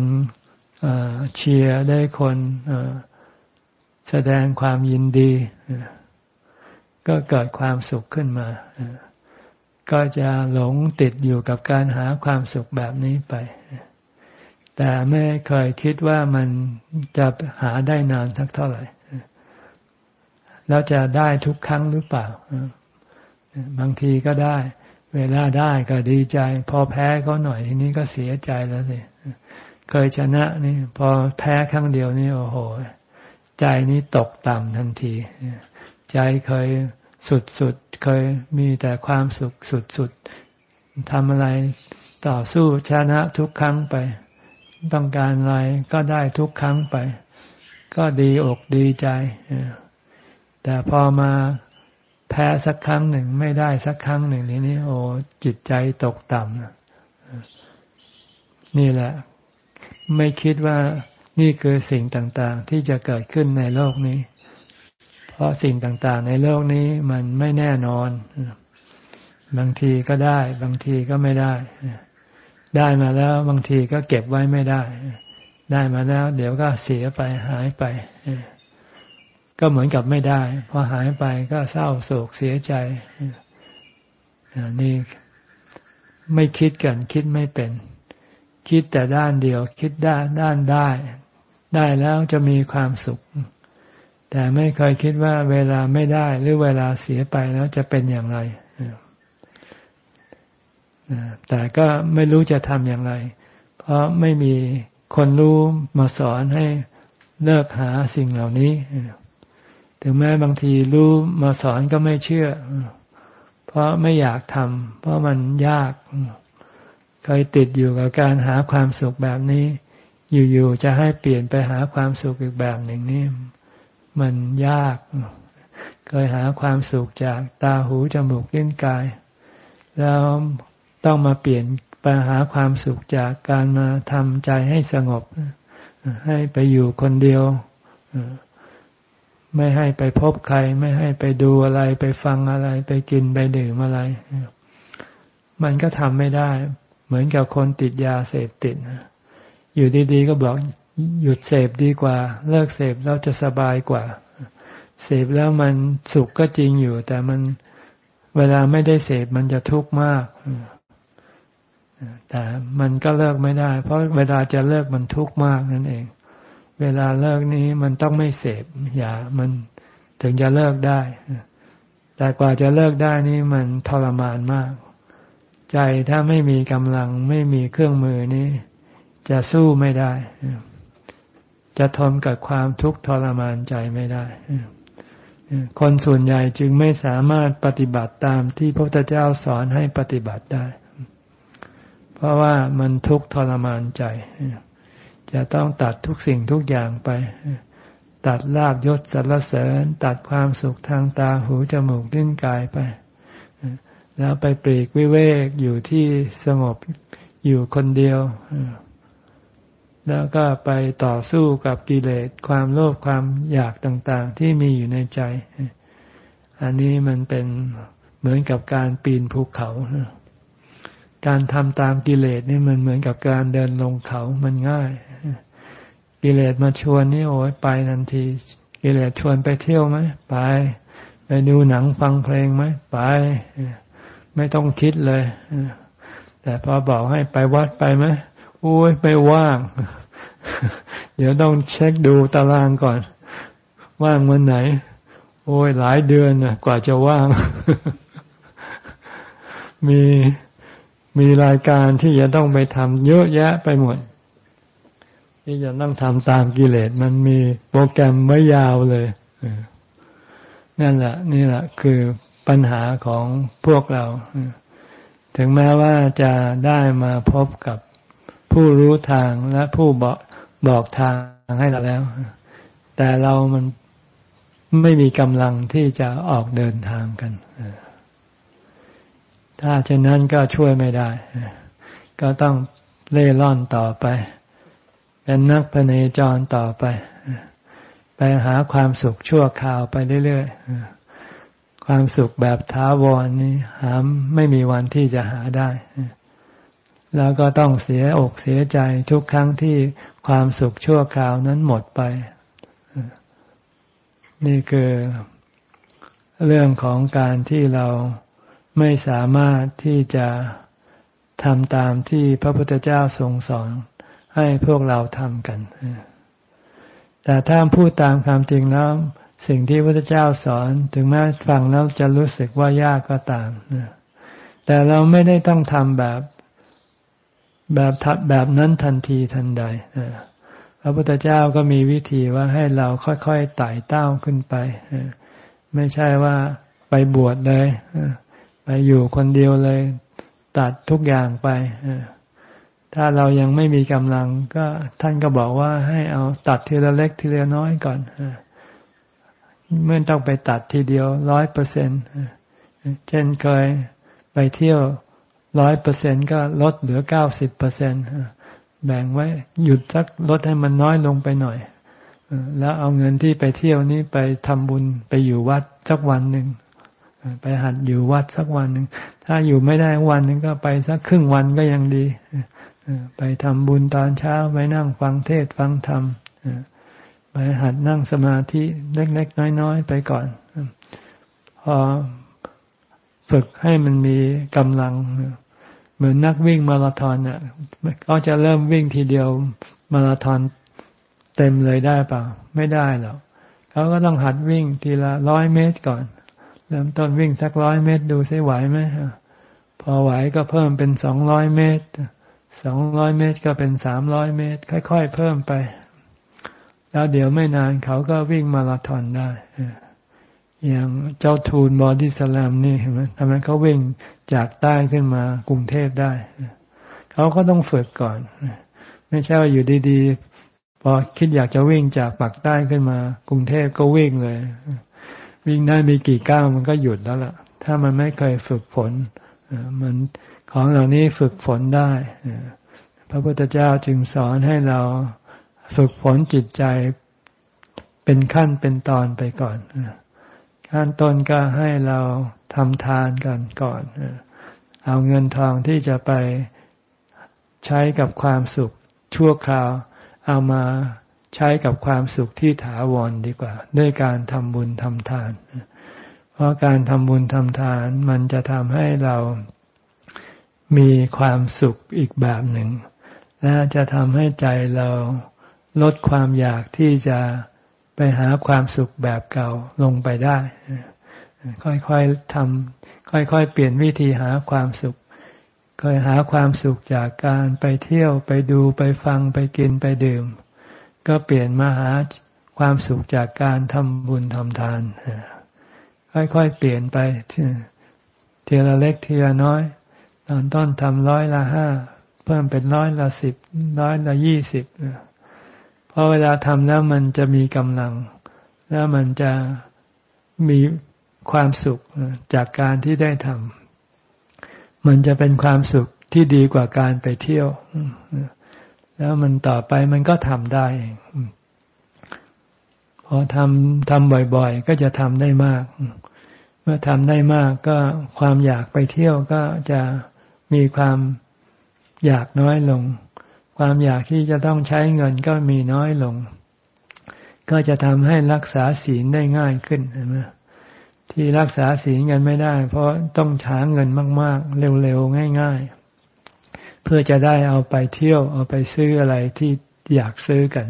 เชียร์ได้คนแสดงความยินดี ก็เกิดความสุขขึ้นมา ก็จะหลงติดอยู่กับการหาความสุขแบบนี้ไป แต่ไม่เคยคิดว่ามันจะหาได้นานสักเท่าไหร่ แล้วจะได้ทุกครั้งหรือเปล่า บางทีก็ได้ เวลาได้ก็ดีใจ พอแพ้เขาหน่อยทีนี้ก็เสียใจแล้วสิเคยชนะนี่ พอแพ้ครั้งเดียวนี่โอ้โห ใจนี้ตกต่ำทันที ใจเคยสุดสุดเคยมีแต่ความสุขสุดสุดทำอะไรต่อสู้ชนะทุกครั้งไป ต้องการอะไรก็ได้ทุกครั้งไป ก็ดีอกดีใจ แต่พอมาแพ้สักครั้งหนึ่งไม่ได้สักครั้งหนึ่งนี้นี่โอ้จิตใจตกต่ำนี่แหละ ไม่คิดว่านี่คือสิ่งต่าง ๆ ที่จะเกิดขึ้นในโลกนี้ เพราะสิ่งต่างๆ ในโลกนี้มันไม่แน่นอน บางทีก็ได้ บางทีก็ไม่ได้ ได้มาแล้วบางทีก็เก็บไว้ไม่ได้ ได้มาแล้ว เดี๋ยวก็เสียไปหายไป ก็เหมือนกับไม่ได้ พอหายไปก็เศร้าโศกเสียใจนี่ไม่คิดกันคิดไม่เป็น คิดแต่ด้านเดียว คิดด้านด้านได้ ได้แล้วจะมีความสุข แต่ไม่เคยคิดว่าเวลาไม่ได้หรือเวลาเสียไปแล้วจะเป็นอย่างไรแต่ก็ไม่รู้จะทำอย่างไร เพราะไม่มีคนรู้มาสอนให้เลิกหาสิ่งเหล่านี้ถึงแม้บางทีรู้มาสอนก็ไม่เชื่อ เพราะไม่อยากทำเพราะมันยากเคยติดอยู่กับการหาความสุขแบบนี้ อยู่ๆจะให้เปลี่ยนไปหาความสุขอีกแบบหนึ่งนี่ มันยาก เคยหาความสุขจากตาหูจมูกลิ้นกาย แล้วต้องมาเปลี่ยนไปหาความสุขจากการมาทำใจให้สงบ ให้ไปอยู่คนเดียว ไม่ให้ไปพบใคร ไม่ให้ไปดูอะไร ไปฟังอะไร ไปกินไปดื่มอะไร มันก็ทำไม่ได้ เหมือนกับคนติดยาเสพติดอยู่ดีๆก็บอก หยุดเสพดีกว่า เลิกเสพแล้วจะสบายกว่า เสพแล้วมันสุขก็จริงอยู่ แต่มันเวลาไม่ได้เสพมันจะทุกข์มากแต่มันก็เลิกไม่ได้ เพราะเวลาจะเลิกมันทุกข์มากนั่นเอง เวลาเลิกนี้มันต้องไม่เสพอย่ามันถึงจะเลิกได้ แต่กว่าจะเลิกได้นี่มันทรมานมาก ใจถ้าไม่มีกำลังไม่มีเครื่องมือนี้ จะสู้ไม่ได้ จะทนกับความทุกข์ทรมานใจไม่ได้ คนส่วนใหญ่จึงไม่สามารถปฏิบัติตามที่พระพุทธเจ้าสอนให้ปฏิบัติได้ เพราะว่ามันทุกข์ทรมานใจ จะต้องตัดทุกสิ่งทุกอย่างไป ตัดลาบยศสรรเสริญ ตัดความสุขทางตาหูจมูกลิ้นกายไป แล้วไปปลีกวิเวกอยู่ที่สงบอยู่คนเดียว แล้วก็ไปต่อสู้กับกิเลสความโลภความอยากต่างๆ ที่มีอยู่ในใจ อันนี้มันเป็นเหมือนกับการปีนภูเขา การทำตามกิเลสนี่มันเหมือนกับการเดินลงเขามันง่าย กิเลสมาชวนนี่โอ้ยไปทันที กิเลสชวนไปเที่ยวไหมไป ไปดูหนังฟังเพลงไหมไป ไม่ต้องคิดเลยแต่พอบอกให้ไปวัดไปไหม โอ้ยไปว่าง เดี๋ยวต้องเช็คดูตารางก่อน ว่างวันไหน โอ้ยหลายเดือนนะกว่าจะว่าง มีมีรายการที่จะต้องไปทำเยอะแยะไปหมด ที่จะต้องทำตามกิเลสมันมีโปรแกรมไว้ยาวเลยนั่นแหละ นี่แหละ คือปัญหาของพวกเรา ถึงแม้ว่าจะได้มาพบกับ ผู้รู้ทางและผู้บอกบอกทางให้เราแล้ว แต่เรามันไม่มีกำลังที่จะออกเดินทางกัน ถ้าเช่นนั้นก็ช่วยไม่ได้ ก็ต้องเล่ร่อนต่อไป เป็นนักพเนจรต่อไป ไปหาความสุขชั่วคราวไปเรื่อยๆ ความสุขแบบท้าวรนี้หาไม่มีวันที่จะหาได้ แล้วก็ต้องเสียอกเสียใจทุกครั้งที่ความสุขชั่วคราวนั้นหมดไป นี่คือเรื่องของการที่เราไม่สามารถที่จะทำตามที่พระพุทธเจ้าทรงสอนให้พวกเราทำกัน แต่ถ้าพูดตามความจริงแล้ว สิ่งที่พระพุทธเจ้าสอนถึงแม้ฟังแล้วจะรู้สึกว่ายากก็ตาม แต่เราไม่ได้ต้องทำแบบ แบบทัดแบบนั้นทันทีทันใดพระพุทธเจ้าก็มีวิธีว่าให้เราค่อยๆไต่เต้าขึ้นไปไม่ใช่ว่าไปบวชเลยไปอยู่คนเดียวเลย ตัดทุกอย่างไปถ้าเรายังไม่มีกำลัง ก็ท่านก็บอกว่าให้เอาตัดทีละเล็กทีละน้อยก่อนเมื่อต้องไปตัดทีเดียวร้อยเปอร์เซ็นเช่นเคยไปเที่ยว ร้อยเปอร์เซ็นก็ลดเหลือเก้าสิบเปอร์เซ็นแบ่งไว้หยุดสักลดให้มันน้อยลงไปหน่อยแล้วเอาเงินที่ไปเที่ยวนี้ไปทำบุญไปอยู่วัดสักวันหนึ่งไปหัดอยู่วัดสักวันหนึ่งถ้าอยู่ไม่ได้วันหนึ่งก็ไปสักครึ่งวันก็ยังดีไปทำบุญตอนเช้าไปนั่งฟังเทศฟังธรรมไปหัดนั่งสมาธิเล็กๆน้อยๆไปก่อน พอฝึกให้มันมีกำลัง เหมือนนักวิ่งมาราธอนเนี่ยเขาจะเริ่มวิ่งทีเดียวมาราธอนเต็มเลยได้เปล่า ไม่ได้หรอกเขาก็ต้องหัดวิ่งทีละร้อยเมตรก่อน เริ่มต้นวิ่งสักร้อยเมตรดูซิไหวไหมพอไหวก็เพิ่มเป็นสองร้อยเมตรสองร้อยเมตรก็เป็นสามร้อยเมตร ค่อยๆเพิ่มไป แล้วเดี๋ยวไม่นานเขาก็วิ่งมาราธอนได้อย่างเจ้าตูนบอดี้สแลมนี่เห็นไหมทำไมเขาวิ่ง จากใต้ขึ้นมากรุงเทพได้เขาก็ต้องฝึกก่อนไม่ใช่ว่าอยู่ดีๆ พอคิดอยากจะวิ่งจากปากใต้ขึ้นมา กรุงเทพก็วิ่งเลย วิ่งได้มีกี่ก้าวมันก็หยุดแล้วล่ะ ถ้ามันไม่เคยฝึกฝนมันของเหล่านี้ฝึกฝนได้พระพุทธเจ้าจึงสอนให้เราฝึกฝนจิตใจเป็นขั้นเป็นตอนไปก่อน ขั้นต้นก็ให้เราทำทานกันก่อน เอาเงินทองที่จะไปใช้กับความสุขชั่วคราว เอามาใช้กับความสุขที่ถาวรดีกว่า ด้วยการทำบุญทำทาน เพราะการทำบุญทำทานมันจะทำให้เรามีความสุขอีกแบบหนึ่ง และจะทำให้ใจเราลดความอยากที่จะ ไปหาความสุขแบบเก่าลงไปได้ ค่อยๆทำค่อยๆ เปลี่ยนวิธีหาความสุขเคยหาความสุขจากการไปเที่ยวไปดูไปฟังไปกินไปดื่ม ก็เปลี่ยนมาหาความสุขจากการทำบุญทำทาน ค่อยๆ เปลี่ยนไปทีละเล็กทีละน้อย ตอนต้นทำร้อยละห้า เพิ่มเป็นร้อยละสิบร้อยละยี่สิบ เพราะเวลาทำแล้วมันจะมีกำลัง แล้วมันจะมีความสุขจากการที่ได้ทำมันจะเป็นความสุขที่ดีกว่าการไปเที่ยว แล้วมันต่อไปมันก็ทำได้พอทำทำบ่อยๆ ก็จะทำได้มาก เมื่อทำได้มากก็ความอยากไปเที่ยวก็จะมีความอยากน้อยลง ความอยากที่จะต้องใช้เงินก็มีน้อยลง ก็จะทำให้รักษาศีลได้ง่ายขึ้นเห็นไหมที่รักษาศีลกันไม่ได้ เพราะต้องหาเงินมาก ๆ เร็ว ๆ ง่าย ๆ เพื่อจะได้เอาไปเที่ยวเอาไปซื้ออะไรที่อยากซื้อกัน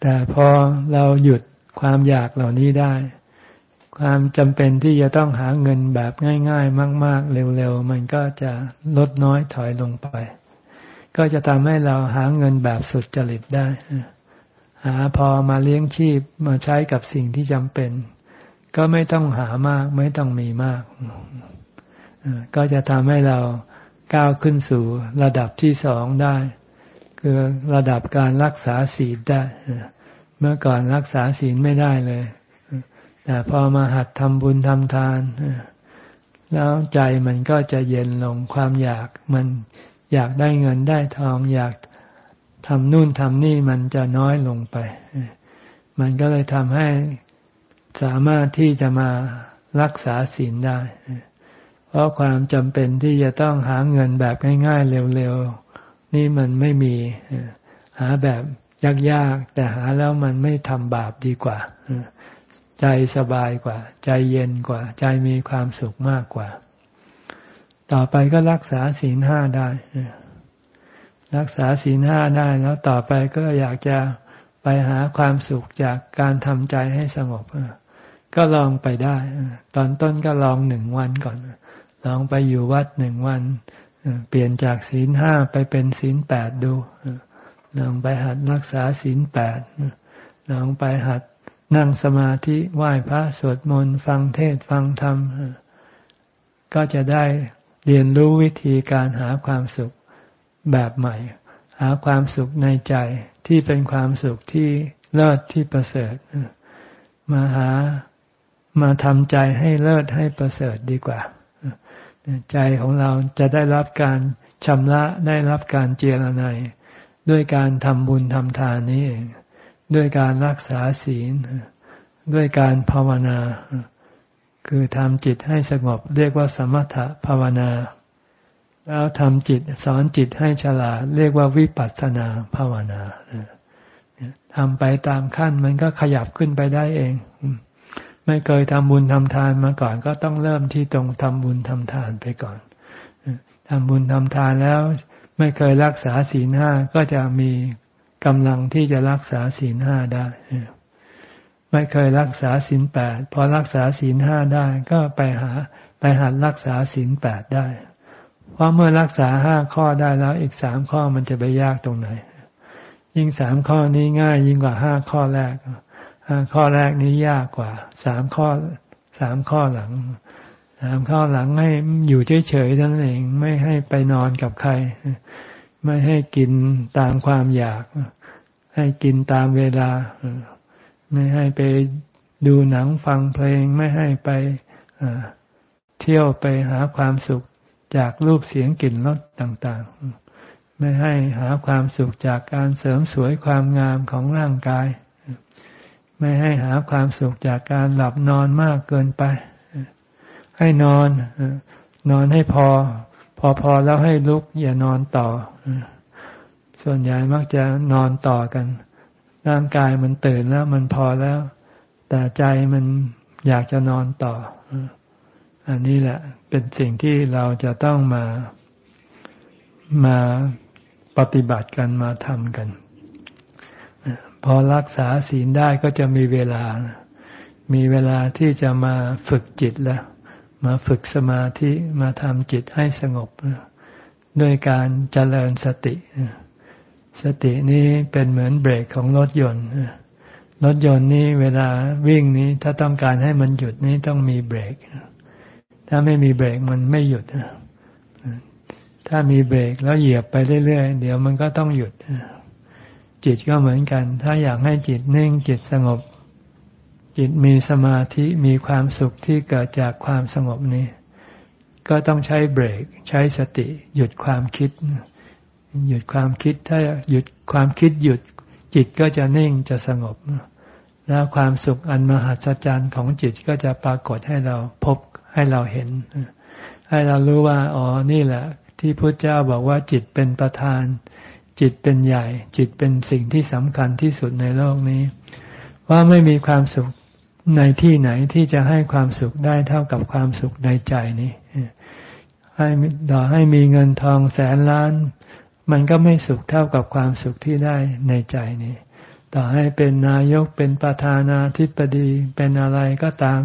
แต่พอเราหยุดความอยากเหล่านี้ได้ ความจำเป็นที่จะต้องหาเงินแบบง่าย ๆ มาก ๆ เร็ว ๆ มันก็จะลดน้อยถอยลงไป ก็จะทำให้เราหาเงินแบบสุดจริตได้ หาพอมาเลี้ยงชีพมาใช้กับสิ่งที่จำเป็น ก็ไม่ต้องหามากไม่ต้องมีมาก ก็จะทำให้เราก้าวขึ้นสู่ระดับที่สองได้ คือระดับการรักษาศีลได้ เมื่อก่อนรักษาศีลไม่ได้เลย แต่พอมาหัดทำบุญทำทาน แล้วใจมันก็จะเย็นลงความอยากมัน อยากได้เงินได้ทอง อยากทำนู่นทำนี่มันจะน้อยลงไป มันก็เลยทำให้สามารถที่จะมารักษาศีลได้ เพราะความจำเป็นที่จะต้องหาเงินแบบง่ายๆเร็วๆนี่มันไม่มี หาแบบยากๆแต่หาแล้วมันไม่ทำบาปดีกว่าใจสบายกว่า ใจเย็นกว่า ใจมีความสุขมากกว่า ต่อไปก็รักษาศีลห้าได้ รักษาศีลห้าได้แล้วต่อไปก็อยากจะไปหาความสุขจากการทำใจให้สงบก็ลองไปได้ ตอนต้นก็ลองหนึ่งวันก่อน ลองไปอยู่วัดหนึ่งวัน เปลี่ยนจากศีลห้าไปเป็นศีลแปดดู ลองไปหัดรักษาศีลแปด ลองไปหัดนั่งสมาธิไหว้พระสวดมนต์ฟังเทศฟังธรรม ก็จะได้ เรียนรู้วิธีการหาความสุขแบบใหม่ หาความสุขในใจที่เป็นความสุขที่เลิศที่ประเสริฐ มาหามาทำใจให้เลิศให้ประเสริฐดีกว่า ใจของเราจะได้รับการชำระได้รับการเจรไนด้วยการทำบุญทำทานนี้เองด้วยการรักษาศีล ด้วยการภาวนา คือทำจิตให้สงบเรียกว่าสมถภาวนา แล้วทำจิตสอนจิตให้ฉลาดเรียกว่าวิปัสสนาภาวนาทำไปตามขั้นมันก็ขยับขึ้นไปได้เอง ไม่เคยทำบุญทำทานมาก่อน ก็ต้องเริ่มที่ตรงทำบุญทำทานไปก่อนทำบุญทำทานแล้ว ไม่เคยรักษาศีลห้าก็จะมีกำลังที่จะรักษาศีลห้าได้ ไม่เคยรักษาศีลแปดพอรักษาศีลห้าได้ก็ไปหาไปหัดรักษาศีลแปดได้ เพราะเมื่อรักษาห้าข้อได้แล้วอีกสามข้อมันจะไปยากตรงไหน ยิ่งสามข้อนี้ง่ายยิ่งกว่าห้าข้อแรกข้อแรกนี้ยากกว่าสามข้อสามข้อหลังสามข้อหลังให้อยู่เฉยๆนั่นเองไม่ให้ไปนอนกับใคร ไม่ให้กินตามความอยาก ให้กินตามเวลา ไม่ให้ไปดูหนังฟังเพลงไม่ให้ไปเที่ยวไปหาความสุขจากรูปเสียงกลิ่นรสต่างๆ ไม่ให้หาความสุขจากการเสริมสวยความงามของร่างกาย ไม่ให้หาความสุขจากการหลับนอนมากเกินไป ให้นอนนอนให้พอ พอพอแล้วให้ลุกอย่านอนต่อ ส่วนใหญ่มักจะนอนต่อกัน ร่างกายมันตื่นแล้วมันพอแล้ว แต่ใจมันอยากจะนอนต่อ อันนี้แหละเป็นสิ่งที่เราจะต้องมามาปฏิบัติกันมาทำกัน พอรักษาศีลได้ก็จะมีเวลา มีเวลาที่จะมาฝึกจิตแล้วมาฝึกสมาธิมาทำจิตให้สงบด้วยการเจริญสติ สตินี้เป็นเหมือนเบรกของรถยนต์รถยนต์นี้เวลาวิ่งนี้ถ้าต้องการให้มันหยุดนี้ต้องมีเบรก ถ้าไม่มีเบรกมันไม่หยุด ถ้ามีเบรกแล้วเหยียบไปเรื่อยๆ เดี๋ยวมันก็ต้องหยุด จิตก็เหมือนกัน ถ้าอยากให้จิตนิ่งจิตสงบ จิตมีสมาธิมีความสุขที่เกิดจากความสงบนี้ ก็ต้องใช้เบรก ใช้สติ หยุดความคิด หยุดความคิดถ้าหยุดความคิดหยุดจิตก็จะนิ่งจะสงบ แล้วความสุขอันมหัศจรรย์ของจิตก็จะปรากฏให้เราพบให้เราเห็น ให้เรารู้ว่าอ๋อนี่แหละ ที่พระเจ้าบอกว่าจิตเป็นประธาน จิตเป็นใหญ่ จิตเป็นสิ่งที่สำคัญที่สุดในโลกนี้ ว่าไม่มีความสุขในที่ไหนที่จะให้ความสุขได้เท่ากับความสุขในใจนี้ให้ต่อให้มีเงินทองแสนล้าน มันก็ไม่สุขเท่ากับความสุขที่ได้ในใจนี้ ต่อให้เป็นนายกเป็นประธานาธิบดีเป็นอะไรก็ตาม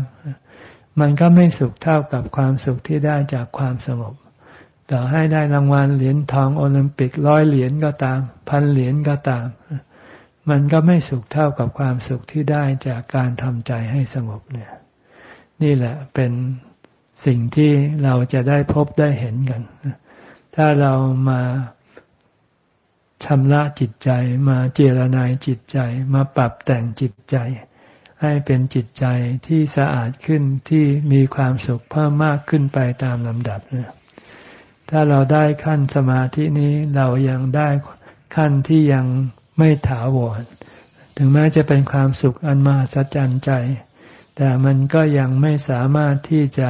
มันก็ไม่สุขเท่ากับความสุขที่ได้จากความสงบ ต่อให้ได้รางวัลเหรียญทองโอลิมปิกร้อยเหรียญก็ตาม พันเหรียญก็ตาม มันก็ไม่สุขเท่ากับความสุขที่ได้จากการทำใจให้สงบเนี่ย นี่แหละเป็นสิ่งที่เราจะได้พบได้เห็นกัน ถ้าเรามา ชำระจิตใจมาเจรนายจิตใจมาปรับแต่งจิตใจ ให้เป็นจิตใจที่สะอาดขึ้นที่มีความสุขเพิ่มมากขึ้นไปตามลำดับนถ้าเราได้ขั้นสมาธินี้เรายังได้ขั้นที่ยังไม่ถาวรถึงแม้จะเป็นความสุขอันมหัศจรรย์ใจ แต่มันก็ยังไม่สามารถที่จะ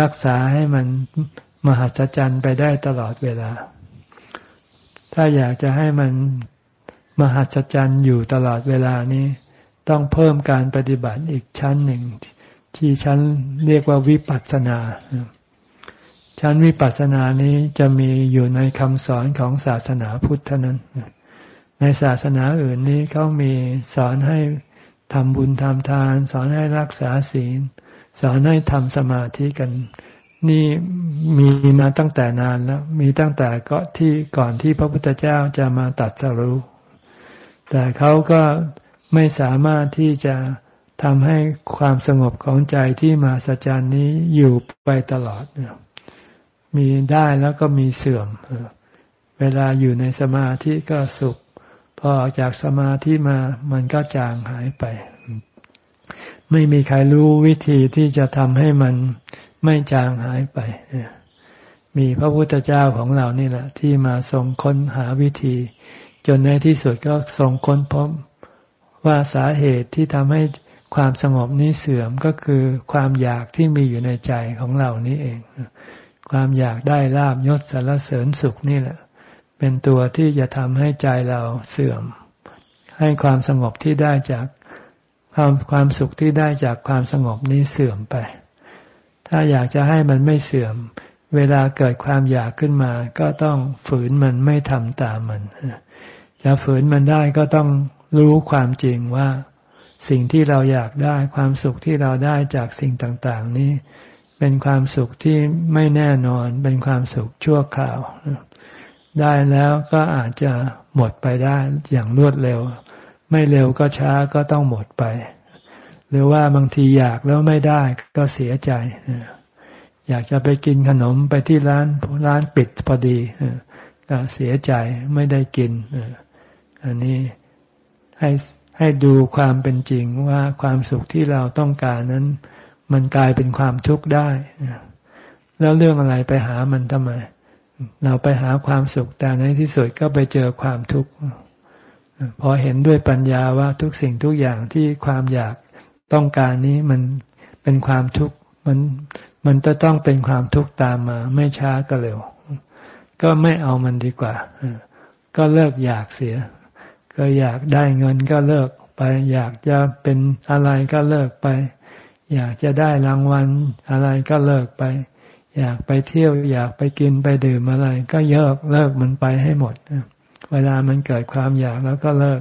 รักษาให้มันมหัศจรรย์ไปได้ตลอดเวลา ถ้าอยากจะให้มันมหัศจรรย์อยู่ตลอดเวลานี้ ต้องเพิ่มการปฏิบัติอีกชั้นหนึ่ง ที่ชั้นเรียกว่าวิปัสสนา ชั้นวิปัสสนานี้จะมีอยู่ในคำสอนของศาสนาพุทธนั้น ในศาสนาอื่นนี้เขามีสอนให้ทำบุญทำทาน สอนให้รักษาศีล สอนให้ทำสมาธิกัน นี่มีมาตั้งแต่นานแล้ว มีตั้งแต่ก็ที่ก่อนที่พระพุทธเจ้าจะมาตัดสรู้ แต่เขาก็ไม่สามารถที่จะทำให้ความสงบของใจที่มาสัจจานนี้อยู่ไปตลอด มีได้แล้วก็มีเสื่อม เวลาอยู่ในสมาธิก็สุข พอออกจากสมาธิมามันก็จางหายไป ไม่มีใครรู้วิธีที่จะทำให้มัน ไม่จางหายไป มีพระพุทธเจ้าของเรานี่แหละ ที่มาทรงค้นหาวิธี จนในที่สุดก็ทรงค้นพบว่าสาเหตุที่ทำให้ความสงบนี้เสื่อมก็คือความอยากที่มีอยู่ในใจของเรานี้เอง ความอยากได้ลาบยศสารเสริญสุขนี่แหละ เป็นตัวที่จะทำให้ใจเราเสื่อม ให้ความสงบที่ได้จากความความสุขที่ได้จากความสงบนี้เสื่อมไป ถ้าอยากจะให้มันไม่เสื่อม เวลาเกิดความอยากขึ้นมา ก็ต้องฝืนมันไม่ทำตามมัน จะฝืนมันได้ก็ต้องรู้ความจริงว่า สิ่งที่เราอยากได้ความสุขที่เราได้จากสิ่งต่าง ๆ นี้ เป็นความสุขที่ไม่แน่นอน เป็นความสุขชั่วคราว ได้แล้วก็อาจจะหมดไปได้อย่างรวดเร็ว ไม่เร็วก็ช้าก็ต้องหมดไป หรือว่าบางทีอยากแล้วไม่ได้ก็เสียใจอยากจะไปกินขนมไปที่ร้านร้านปิดพอดีก็เสียใจไม่ได้กินอันนี้ให้ให้ดูความเป็นจริงว่าความสุขที่เราต้องการนั้น มันกลายเป็นความทุกข์ได้แล้วเรื่องอะไรไปหามันทำไม เราไปหาความสุขแต่ในที่สุดก็ไปเจอความทุกข์พอเห็นด้วยปัญญาว่าทุกสิ่งทุกอย่างที่ความอยาก ต้องการนี้มันเป็นความทุกข์มันมันจะต้องเป็นความทุกข์ตามมา ไม่ช้าก็เร็ว ก็ไม่เอามันดีกว่า ก็เลิกอยากเสีย ก็อยากได้เงินก็เลิกไป อยากจะเป็นอะไรก็เลิกไป อยากจะได้รางวัลอะไรก็เลิกไป อยากไปเที่ยว อยากไปกินไปดื่มอะไร ก็เลิกเลิกมันไปให้หมดเวลามันเกิดความอยากแล้วก็เลิก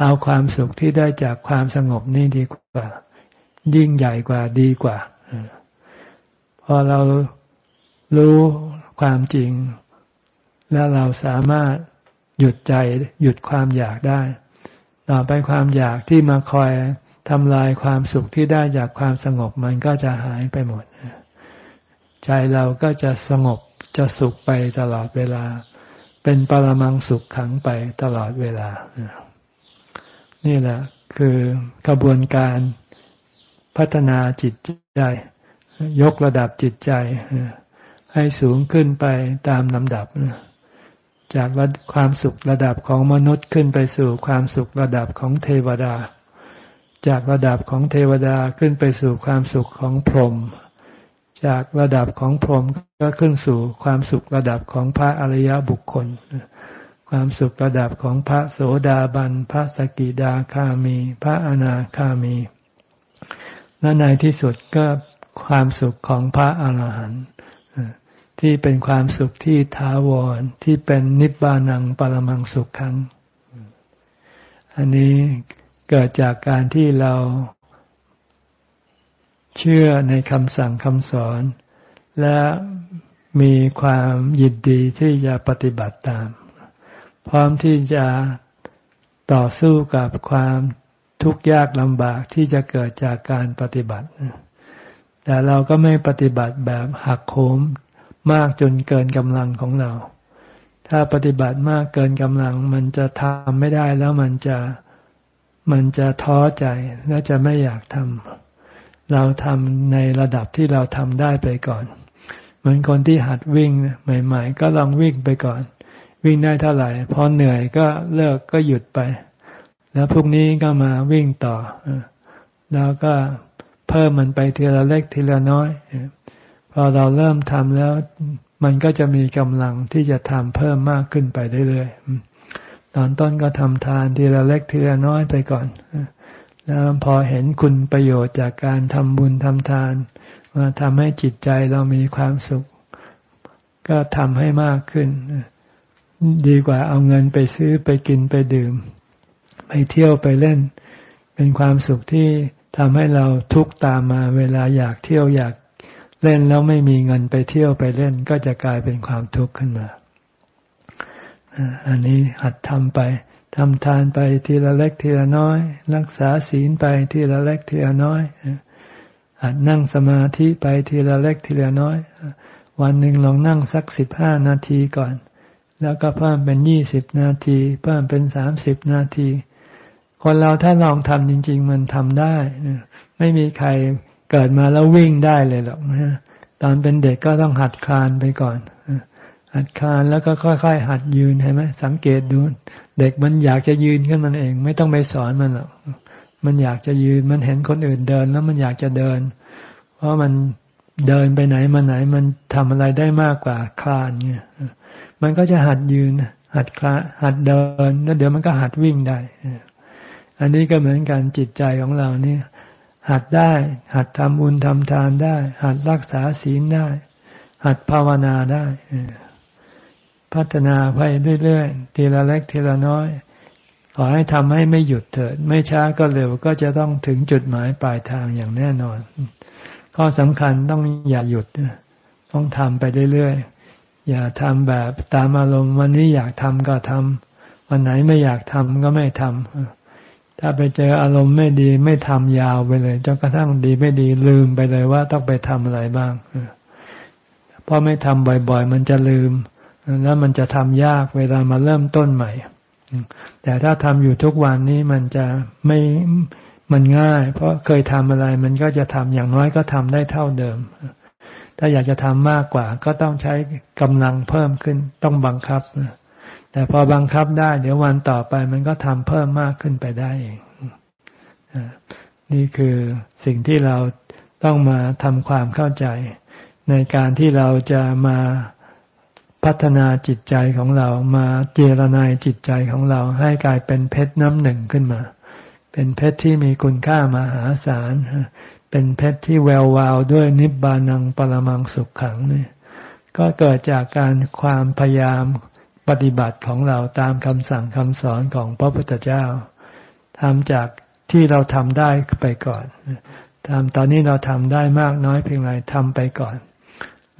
เอาความสุขที่ได้จากความสงบนี่ดีกว่า ยิ่งใหญ่กว่าดีกว่าพอเรารู้ความจริง แล้วเราสามารถหยุดใจ หยุดความอยากได้ ต่อไปความอยากที่มาคอยทำลายความสุขที่ได้จากความสงบมันก็จะหายไปหมด ใจเราก็จะสงบจะสุขไปตลอดเวลา เป็นปรมังสุขขังไปตลอดเวลา นี่แหละ คือกระบวนการพัฒนาจิตใจ ยกระดับจิตใจ ให้สูงขึ้นไปตามลำดับ จากความสุขระดับของมนุษย์ขึ้นไปสู่ความสุขระดับของเทวดา จากระดับของเทวดาขึ้นไปสู่ความสุขของพรหมจากระดับของพรหมก็ขึ้นสู่ความสุขระดับของพระอริยบุคคล ความสุขระดับของพระโสดาบัน พระสกิดาคามี พระอนาคามี และในที่สุดก็ความสุขของพระอาหารหันต์ที่เป็นความสุขที่ถาวรที่เป็นนิบานังปรมังสุขขัง อันนี้เกิดจากการที่เราเชื่อในคำสั่งคำสอน และมีความยินดีที่จะปฏิบัติตาม พร้อมที่จะต่อสู้กับความทุกข์ยากลำบากที่จะเกิดจากการปฏิบัติ แต่เราก็ไม่ปฏิบัติแบบหักโหมมากจนเกินกำลังของเรา ถ้าปฏิบัติมากเกินกำลัง มันจะทำไม่ได้แล้วมันจะมันจะท้อใจและจะไม่อยากทำเราทำในระดับที่เราทำได้ไปก่อน เหมือนคนที่หัดวิ่งใหม่ ๆ ก็ลองวิ่งไปก่อน วิ่งได้เท่าไหร่พอเหนื่อยก็เลิกก็หยุดไป แล้วพรุ่งนี้ก็มาวิ่งต่อแล้วก็เพิ่มมันไปทีละเล็กทีละน้อยพอเราเริ่มทำแล้ว มันก็จะมีกำลังที่จะทำเพิ่มมากขึ้นไปเรื่อยๆตอนต้นก็ทำทานทีละเล็กทีละน้อยไปก่อนแล้วพอเห็นคุณประโยชน์จากการทำบุญทำทานว่าทำให้จิตใจเรามีความสุข ก็ทำให้มากขึ้น ดีกว่าเอาเงินไปซื้อไปกินไปดื่ม ไปเที่ยวไปเล่น เป็นความสุขที่ทำให้เราทุกตามมาเวลาอยากเที่ยวอยากเล่นแล้วไม่มีเงินไปเที่ยวไปเล่น ก็จะกลายเป็นความทุกข์ขึ้นมา อันนี้หัดทำไปทำทานไปทีละเล็กทีละน้อย รักษาศีลไปทีละเล็กทีละน้อยหัดนั่งสมาธิไปทีละเล็กทีละน้อย วันหนึ่งลองนั่งสักสิบห้านาทีก่อน แล้วก็เพิ่มเป็นยี่สิบนาที เพิ่มเป็นสามสิบนาที คนเราถ้าลองทำจริง ๆ มันทำได้ไม่มีใครเกิดมาแล้ววิ่งได้เลยหรอกนะตอนเป็นเด็กก็ต้องหัดคลานไปก่อนหัดคลานแล้วก็ค่อย ๆ หัดยืนเห็นไหมสังเกตดู เด็กมันอยากจะยืนขึ้นมันเอง ไม่ต้องไปสอนมันหรอกมันอยากจะยืนมันเห็นคนอื่นเดินแล้วมันอยากจะเดิน เพราะมันเดินไปไหนมาไหน มันทำอะไรได้มากกว่าคลานเนี่ย มันก็จะหัดยืน หัดคลาหัดเดิน แล้วเดี๋ยวมันก็หัดวิ่งได้ อันนี้ก็เหมือนกันจิตใจของเรานี่หัดได้ หัดทำบุญทำทานได้ หัดรักษาศีลได้ หัดภาวนาได้พัฒนาไปเรื่อยๆ ทีละเล็กทีละน้อย ขอให้ทำให้ไม่หยุดเถิด ไม่ช้าก็เร็วก็จะต้องถึงจุดหมายปลายทางอย่างแน่นอน ข้อสำคัญต้องอย่าหยุด ต้องทำไปเรื่อยๆ อย่าทำแบบตามอารมณ์วันนี้อยากทำก็ทำวันไหนไม่อยากทำก็ไม่ทำถ้าไปเจออารมณ์ไม่ดีไม่ทำยาวไปเลยจนกระทั่งดีไม่ดีลืมไปเลยว่าต้องไปทำอะไรบ้างเพราะไม่ทำบ่อย ๆ มันจะลืม แล้วมันจะทำยากเวลามาเริ่มต้นใหม่ แต่ถ้าทำอยู่ทุกวันนี้มันจะไม่มันง่าย เพราะเคยทำอะไรมันก็จะทำอย่างน้อยก็ทำได้เท่าเดิม ถ้าอยากจะทำมากกว่า ก็ต้องใช้กำลังเพิ่มขึ้น ต้องบังคับ แต่พอบังคับได้ เดี๋ยววันต่อไปมันก็ทำเพิ่มมากขึ้นไปได้เองนี่คือสิ่งที่เราต้องมาทำความเข้าใจ ในการที่เราจะมาพัฒนาจิตใจของเรา มาเจรนายจิตใจของเรา ให้กลายเป็นเพชรน้ำหนึ่งขึ้นมา เป็นเพชรที่มีคุณค่ามหาศาล เป็นเพชรที่แวววาวด้วยนิบบานังปรมังสุขขังเนี่ยก็เกิดจากการความพยายามปฏิบัติของเราตามคำสั่งคำสอนของพระพุทธเจ้าทำจากที่เราทำได้ไปก่อนทำตอนนี้เราทำได้มากน้อยเพียงไรทำไปก่อน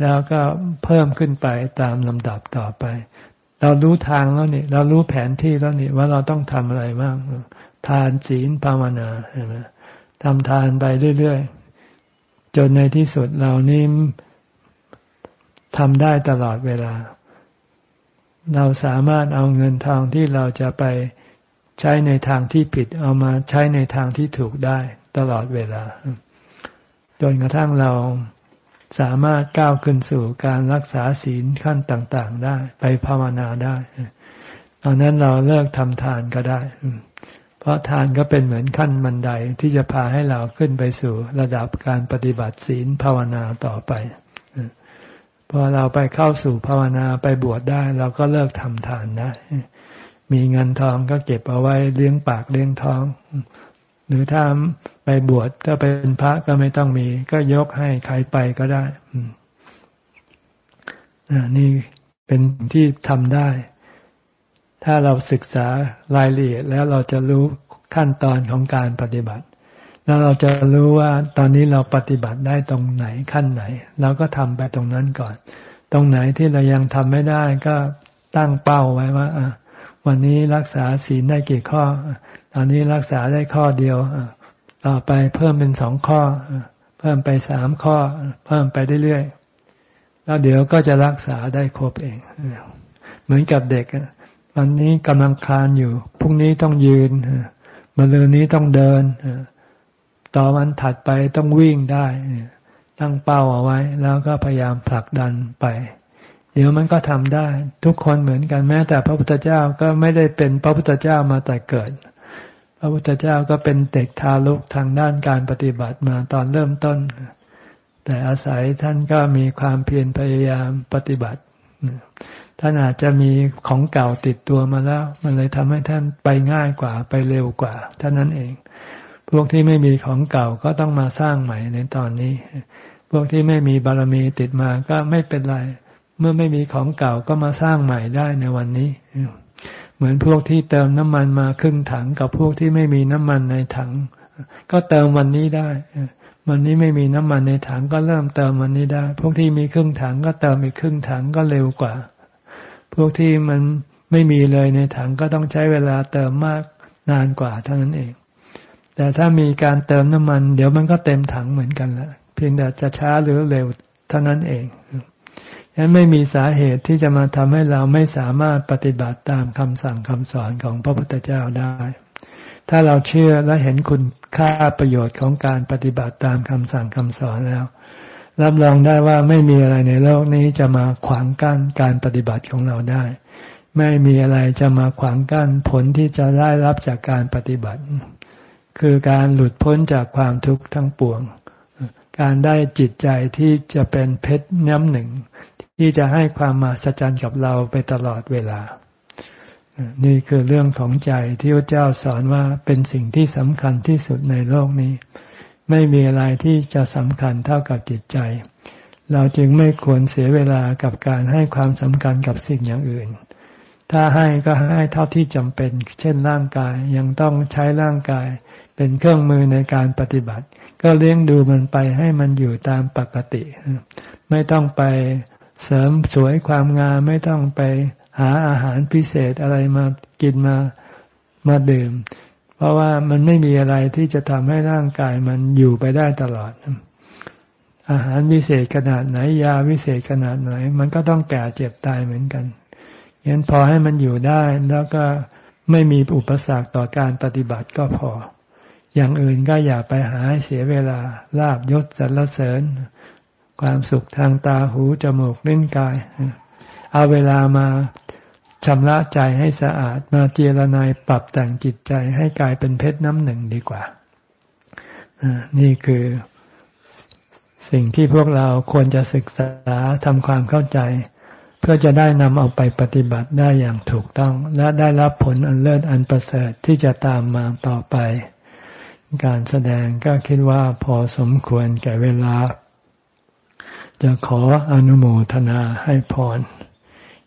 แล้วก็เพิ่มขึ้นไปตามลำดับต่อไป เรารู้ทางแล้วนี่ เรารู้แผนที่แล้วนี่ว่าเราต้องทำอะไรบ้างทานศีลภาวนาใช่ไหม ทำทานไปเรื่อยๆ จนในที่สุดเรานี่ทำได้ตลอดเวลา เราสามารถเอาเงินทองที่เราจะไปใช้ในทางที่ผิด เอามาใช้ในทางที่ถูกได้ตลอดเวลา จนกระทั่งเราสามารถก้าวขึ้นสู่การรักษาศีลขั้นต่าง ๆ ได้ ไปภาวนาได้ ตอนนั้นเราเลิกทำทานก็ได้ เพราะทานก็เป็นเหมือนขั้นบันไดที่จะพาให้เราขึ้นไปสู่ระดับการปฏิบัติศีลภาวนาต่อไปพอเราไปเข้าสู่ภาวนาไปบวชได้ เราก็เลิกทำทานได้ มีเงินทองก็เก็บเอาไว้เลี้ยงปากเลี้ยงท้อง หรือถ้าไปบวชก็เป็นพระก็ไม่ต้องมี ก็ยกให้ใครไปก็ได้นี่เป็นที่ทำได้ ถ้าเราศึกษารายละเอียดแล้วเราจะรู้ขั้นตอนของการปฏิบัติ แล้วเราจะรู้ว่าตอนนี้เราปฏิบัติได้ตรงไหนขั้นไหน เราก็ทำไปตรงนั้นก่อน ตรงไหนที่เรายังทำไม่ได้ก็ตั้งเป้าไว้ว่าวันนี้รักษาศีลได้กี่ข้อ ตอนนี้รักษาได้ข้อเดียวต่อไปเพิ่มเป็นสองข้อ เพิ่มไปสามข้อ เพิ่มไปเรื่อยๆแล้วเดี๋ยวก็จะรักษาได้ครบเอง เหมือนกับเด็ก วันนี้กำลังคลานอยู่ พรุ่งนี้ต้องยืนมะรืนนี้ต้องเดินต่อวันถัดไปต้องวิ่งได้ตั้งเป้าเอาไว้ แล้วก็พยายามผลักดันไป เดี๋ยวมันก็ทำได้ ทุกคนเหมือนกันแม้แต่พระพุทธเจ้าก็ไม่ได้เป็นพระพุทธเจ้ามาแต่เกิด พระพุทธเจ้าก็เป็นเด็กทารกทางด้านการปฏิบัติมาตอนเริ่มต้น แต่อาศัยท่านก็มีความเพียรพยายามปฏิบัติ ท่านอาจจะมีของเก่าติดตัวมาแล้ว มันเลยทำให้ท่านไปง่ายกว่าไปเร็วกว่าท่านั้นเอง พวกที่ไม่มีของเก่าก็ต้องมาสร้างใหม่ในตอนนี้ พวกที่ไม่มีบารมีติดมาก็ไม่เป็นไร เมื่อไม่มีของเก่าก็มาสร้างใหม่ได้ในวันนี้ เหมือนพวกที่เติมน้ำมันมาครึ่งถังกับพวกที่ไม่มีน้ำมันในถัง ก็เติมวันนี้ได้วันนี้ไม่มีน้ำมันในถังก็เริ่มเติมวันนี้ได้ พวกที่มีครึ่งถังก็เติมอีกครึ่งถังก็เร็วกว่า พวกที่มันไม่มีเลยในถังก็ต้องใช้เวลาเติมมากนานกว่าเท่านั้นเอง แต่ถ้ามีการเติมน้ำมัน เดี๋ยวมันก็เต็มถังเหมือนกันละเพียงแต่จะช้าหรือเร็วเท่านั้นเองฉะนั้นไม่มีสาเหตุที่จะมาทำให้เราไม่สามารถปฏิบัติตามคำสั่งคำสอนของพระพุทธเจ้าได้ ถ้าเราเชื่อและเห็นคุณค่าประโยชน์ของการปฏิบัติตามคำสั่งคำสอนแล้ว รับรองได้ว่าไม่มีอะไรในโลกนี้จะมาขวางกั้นการปฏิบัติของเราได้ ไม่มีอะไรจะมาขวางกั้นผลที่จะได้รับจากการปฏิบัติ คือการหลุดพ้นจากความทุกข์ทั้งปวง การได้จิตใจที่จะเป็นเพชรน้ำหนึ่ง ที่จะให้ความมาสัจรรย์กับเราไปตลอดเวลา นี่คือเรื่องของใจที่พระเจ้าสอนว่าเป็นสิ่งที่สำคัญที่สุดในโลกนี้ ไม่มีอะไรที่จะสำคัญเท่ากับจิตใจ เราจึงไม่ควรเสียเวลากับการให้ความสำคัญกับสิ่งอย่างอื่น ถ้าให้ก็ให้เท่าที่จำเป็น เช่นร่างกายยังต้องใช้ร่างกาย เป็นเครื่องมือในการปฏิบัติ ก็เลี้ยงดูมันไปให้มันอยู่ตามปกติ ไม่ต้องไปเสริมสวยความงามไม่ต้องไปหาอาหารพิเศษอะไรมากินมามาดื่ม เพราะว่ามันไม่มีอะไรที่จะทำให้ร่างกายมันอยู่ไปได้ตลอด อาหารวิเศษขนาดไหน ยาวิเศษขนาดไหน มันก็ต้องแก่เจ็บตายเหมือนกันยันพอให้มันอยู่ได้แล้วก็ไม่มีอุปสรรคต่อการปฏิบัติก็พอ อย่างอื่นก็อย่าไปหาเสียเวลาลาบยศสรรเสริญ ความสุขทางตาหูจมูกลิ้นกาย เอาเวลามา ชำระใจให้สะอาดมาเจรนายปรับแต่งจิตใจให้กลายเป็นเพชรน้ำหนึ่งดีกว่า นี่คือสิ่งที่พวกเราควรจะศึกษาทำความเข้าใจ เพื่อจะได้นำเอาไปปฏิบัติได้อย่างถูกต้อง และได้รับผลอันเลิศอันประเสริฐที่จะตามมาต่อไป การแสดงก็คิดว่าพอสมควรแก่เวลา จะขออนุโมทนาให้พร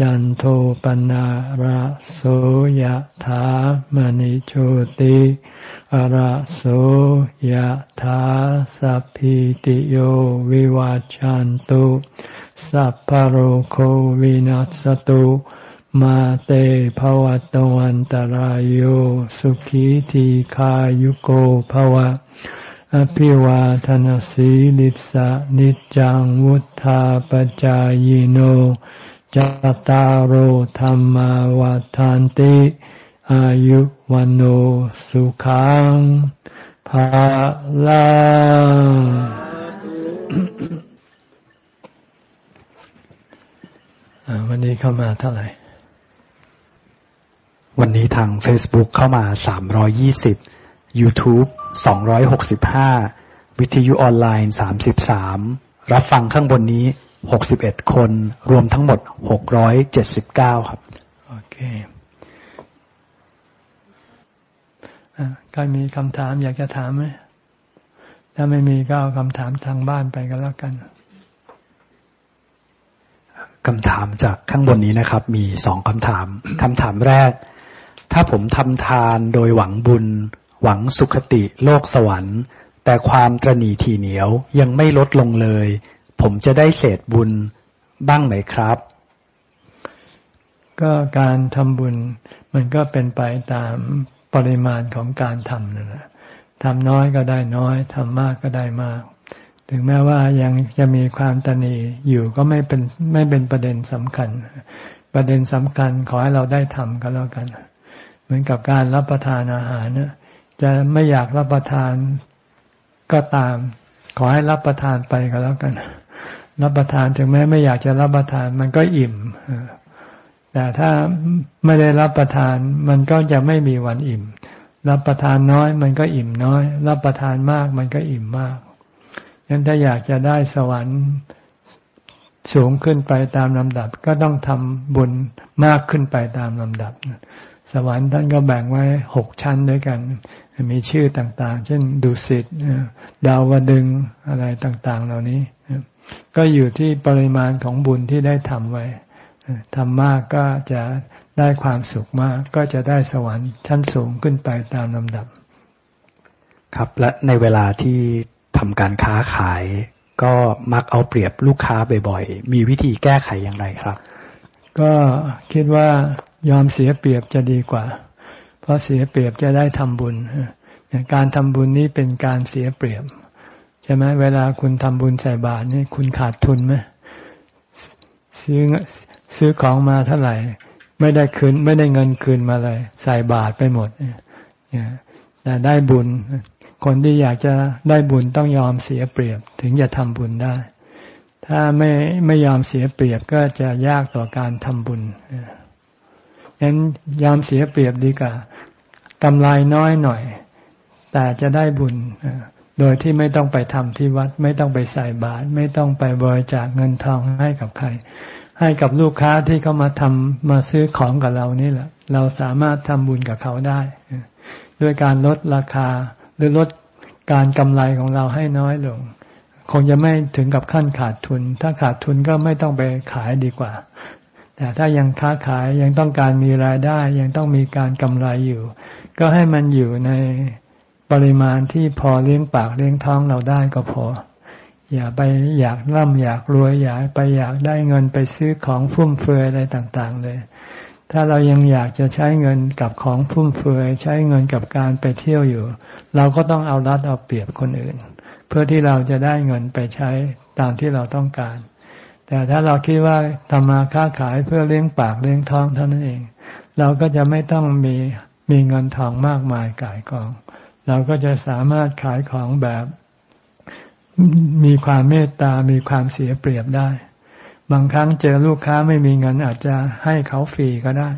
จันโทปนะระโสยถามณิโชติอระโสยถาสัพพิติโยวิวาจันตุสัพพโรโควินัสตุมาเตภวัตวันตารโยสุขีทีขายุโกภวะ อภิวาทนสีลิสะนิจังวุธาปจายโน จตารโหธรรมวาทานติ อายุวันโอสุขังภาลังวันนี้เข้ามาเท่าไหร่ วันนี้ทาง Facebook เข้ามา 320 YouTube 265 วิทยุออนไลน์ 33 รับฟังข้างบนนี้ 61คน รวมทั้งหมด679ครับ โอเคใครมีคำถามอยากจะถามไหม ถ้าไม่มีก็เอาคำถามทางบ้านไปก็แล้วกันคำถามจากข้างบนนี้นะครับ มีสองคำถามคำถามแรก ถ้าผมทำทานโดยหวังบุญ หวังสุขติโลกสวรรค์ แต่ความตรณีทีเหนียวยังไม่ลดลงเลย ผมจะได้เศษบุญบ้างไหมครับ ก็การทำบุญมันก็เป็นไปตามปริมาณของการทำนั่นแหละทำน้อยก็ได้น้อยทำมากก็ได้มาก ถึงแม้ว่ายังจะมีความตนีอยู่ก็ไม่เป็นไม่เป็นประเด็นสำคัญ ประเด็นสำคัญขอให้เราได้ทำก็แล้วกัน เหมือนกับการรับประทานอาหารเนี่ยจะไม่อยากรับประทานก็ตาม ขอให้รับประทานไปก็แล้วกัน รับประทานถึงแม้ไม่อยากจะรับประทานมันก็อิ่มแต่ถ้าไม่ได้รับประทานมันก็จะไม่มีวันอิ่ม รับประทานน้อยมันก็อิ่มน้อย รับประทานมากมันก็อิ่มมากงั้นถ้าอยากจะได้สวรรค์สูงขึ้นไปตามลำดับ ก็ต้องทำบุญมากขึ้นไปตามลำดับ สวรรค์ท่านก็แบ่งไว้หกชั้นด้วยกัน มีชื่อต่างๆ เช่นดุสิตดาวดึงอะไรต่างๆ เหล่านี้ ก็อยู่ที่ปริมาณของบุญที่ได้ทำไว้ทำมากก็จะได้ความสุขมาก ก็จะได้สวรรค์ชั้นสูงขึ้นไปตามลำดับ ครับและในเวลาที่ทำการค้าขาย ก็มักเอาเปรียบลูกค้าบ่อยๆ มีวิธีแก้ไขอย่างไรครับ ก็คิดว่ายอมเสียเปรียบจะดีกว่า เพราะเสียเปรียบจะได้ทำบุญการทำบุญนี้เป็นการเสียเปรียบ ใช่ไหมเวลาคุณทำบุญใส่บาตรนี่คุณขาดทุนไหมซื้อซื้อของมาเท่าไหร่ ไม่ได้คืนไม่ได้เงินคืนมาเลย ใส่บาตรไปหมดเนี่ยแต่ได้บุญ คนที่อยากจะได้บุญต้องยอมเสียเปรียบ ถึงจะทำบุญได้ ถ้าไม่ไม่ยอมเสียเปรียบก็จะยากต่อการทำบุญงั้นยอมเสียเปรียบดีกว่ากำไรน้อยหน่อย แต่จะได้บุญ โดยที่ไม่ต้องไปทำที่วัด ไม่ต้องไปใส่บาตรไม่ต้องไปบริจาคเงินทองให้กับใคร ให้กับลูกค้าที่เขามาทำมาซื้อของกับเรานี่แหละ เราสามารถทำบุญกับเขาได้ ด้วยการลดราคาหรือลดการกำไรของเราให้น้อยลง คงจะไม่ถึงกับขั้นขาดทุน ถ้าขาดทุนก็ไม่ต้องไปขายดีกว่า แต่ถ้ายังค้าขายยังต้องการมีรายได้ ยังต้องมีการกำไรอยู่ ก็ให้มันอยู่ใน ปริมาณที่พอเลี้ยงปากเลี้ยงท้องเราได้ก็พอ อย่าไปอยากร่ำอยากรวยอยากไปอยากได้เงินไปซื้อของฟุ่มเฟือยอะไรต่าง ๆ เลย ถ้าเรายังอยากจะใช้เงินกับของฟุ่มเฟือย ใช้เงินกับการไปเที่ยวอยู่ เราก็ต้องเอารัดเอาเปรียบคนอื่น เพื่อที่เราจะได้เงินไปใช้ตามที่เราต้องการ แต่ถ้าเราคิดว่าทำมาค้าขายเพื่อเลี้ยงปากเลี้ยงท้องเท่านั้นเอง เราก็จะไม่ต้องมีมีเงินทองมากมายกายกอง เราก็จะสามารถขายของแบบมีความเมตตา มีความเสียเปรียบได้ บางครั้งเจอลูกค้าไม่มีเงินอาจจะให้เขาฟรีก็ได้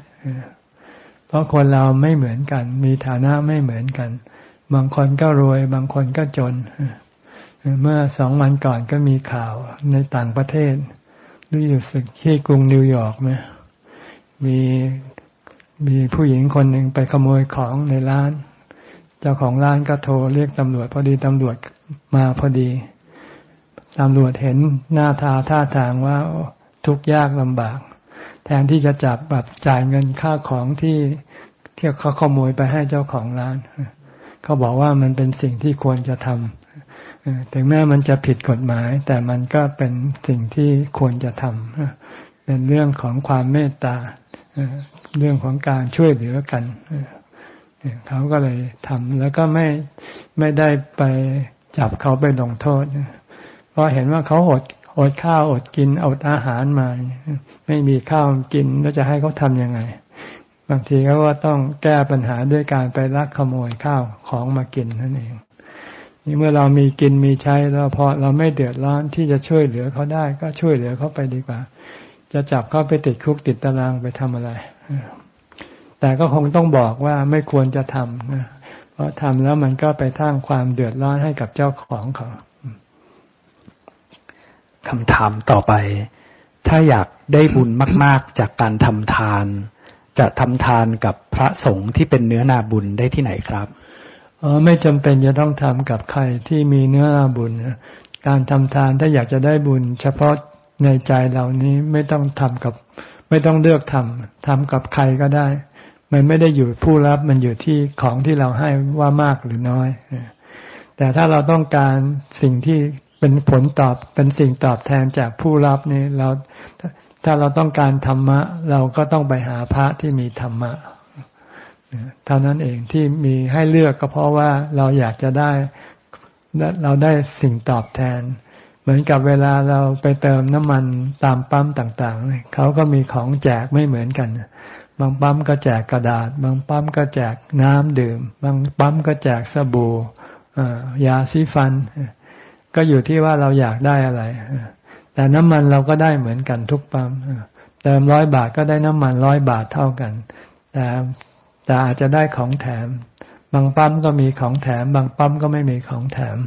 เพราะคนเราไม่เหมือนกัน มีฐานะไม่เหมือนกัน บางคนก็รวย บางคนก็จน เมื่อสองวันก่อนก็มีข่าวในต่างประเทศรู้อยู่สึกที่กรุงนิวยอร์กไหมมีมีผู้หญิงคนหนึ่งไปขโมยของในร้าน เจ้าของร้านก็โทรเรียกตำรวจ พอดีตำรวจมาพอดีตำรวจเห็นหน้าทาท่าทางว่าทุกข์ยากลำบาก แทนที่จะจับแบบจ่ายเงินค่าของที่ที่เขาขโมยไปให้เจ้าของร้าน เขาบอกว่ามันเป็นสิ่งที่ควรจะทำถึงแม้มันจะผิดกฎหมาย แต่มันก็เป็นสิ่งที่ควรจะทำเป็นเรื่องของความเมตตาเรื่องของการช่วยเหลือกันเเขาก็เลยทำแล้วก็ไม่ไม่ได้ไปจับเขาไปลงโทษเพราะเห็นว่าเขาอดอดข้าวอดกินอดอาหารมา ไม่มีข้าวกินแล้วจะให้เขาทำยังไง บางทีเขาก็ต้องแก้ปัญหาด้วยการไปลักขโมยข้าวของมากินนั่นเองนี่เมื่อเรามีกินมีใช้แล้วพอเราไม่เดือดร้อนที่จะช่วยเหลือเขาได้ ก็ช่วยเหลือเขาไปดีกว่า จะจับเขาไปติดคุกติดตารางไปทำอะไร แต่ก็คงต้องบอกว่าไม่ควรจะทำนะเพราะทำแล้วมันก็ไปสร้างความเดือดร้อนให้กับเจ้าของเขาคำถามต่อไป ถ้าอยากได้บุญมาก ๆ จากการทำทาน จะทำทานกับพระสงฆ์ที่เป็นเนื้อนาบุญได้ที่ไหนครับอ๋อไม่จำเป็นจะต้องทำกับใครที่มีเนื้อนาบุญการทำทานถ้าอยากจะได้บุญ เฉพาะในใจเหล่านี้ไม่ต้องทำกับ ไม่ต้องเลือกทำทำกับใครก็ได้ มันไม่ได้อยู่ผู้รับมันอยู่ที่ของที่เราให้ว่ามากหรือน้อย แต่ถ้าเราต้องการสิ่งที่เป็นผลตอบเป็นสิ่งตอบแทนจากผู้รับนี่เราถ้าเราต้องการธรรมะ เราก็ต้องไปหาพระที่มีธรรมะเท่านั้นเองที่มีให้เลือกก็เพราะว่าเราอยากจะได้เราได้สิ่งตอบแทน เหมือนกับเวลาเราไปเติมน้ำมันตามปั๊มต่าง ๆ เขาก็มีของแจกไม่เหมือนกัน บางปั๊มก็แจกกระดาษ บางปั๊มก็แจกน้ำดื่ม บางปั๊มก็แจกสบู่ยาสีฟัน ก็อยู่ที่ว่าเราอยากได้อะไร แต่น้ำมันเราก็ได้เหมือนกันทุกปั๊มเติมร้อยบาทก็ได้น้ำมันร้อยบาทเท่ากัน แต่แต่อาจจะได้ของแถม บางปั๊มก็มีของแถม บางปั๊มก็ไม่มีของแถม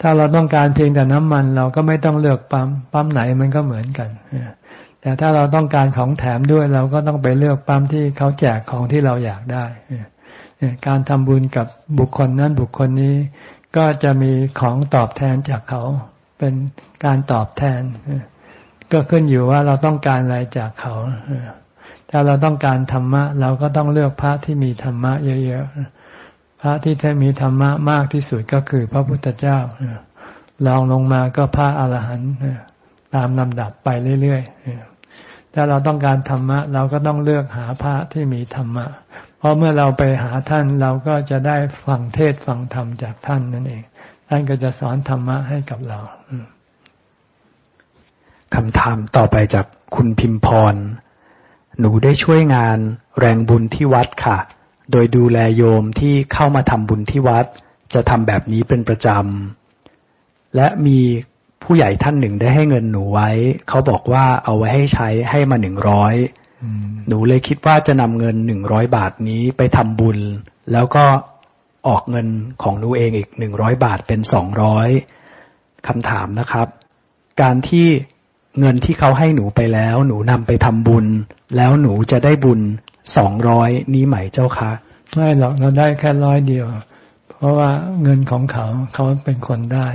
ถ้าเราต้องการเพียงแต่น้ำมัน เราก็ไม่ต้องเลือกปั๊ม ปั๊มไหนมันก็เหมือนกัน แต่ถ้าเราต้องการของแถมด้วยเราก็ต้องไปเลือกปั๊มที่เขาแจกของที่เราอยากได้การทำบุญกับบุคคลนั้นบุคคลนี้ ก็จะมีของตอบแทนจากเขา เป็นการตอบแทน ก็ขึ้นอยู่ว่าเราต้องการอะไรจากเขา ถ้าเราต้องการธรรมะ เราก็ต้องเลือกพระที่มีธรรมะเยอะๆ พระที่แท้มีธรรมะมากที่สุดก็คือพระพุทธเจ้าลองลงมาก็พระอรหันต์ตามลำดับไปเรื่อยๆ ถ้าเราต้องการธรรมะ เราก็ต้องเลือกหาพระที่มีธรรมะ เพราะเมื่อเราไปหาท่านเราก็จะได้ฟังเทศฟังธรรมจากท่านนั่นเอง ท่านก็จะสอนธรรมะให้กับเราคำถามต่อไปจากคุณพิมพร หนูได้ช่วยงานแรงบุญที่วัดค่ะ โดยดูแลโยมที่เข้ามาทำบุญที่วัด จะทำแบบนี้เป็นประจำและมี ผู้ใหญ่ท่านหนึ่งได้ให้เงินหนูไว้ เขาบอกว่าเอาไว้ให้ใช้ให้มาหนึ่งร้อยหนูเลยคิดว่าจะนำเงินหนึ่งร้อยบาทนี้ไปทำบุญ แล้วก็ออกเงินของหนูเองอีกหนึ่งร้อยบาทเป็นสองร้อยคำถามนะครับ การที่เงินที่เขาให้หนูไปแล้ว หนูนำไปทำบุญ แล้วหนูจะได้บุญสองร้อยนี้ไหมเจ้าคะไม่หรอกเราได้แค่ร้อยเดียว เพราะว่าเงินของเขาเขาเป็นคนได้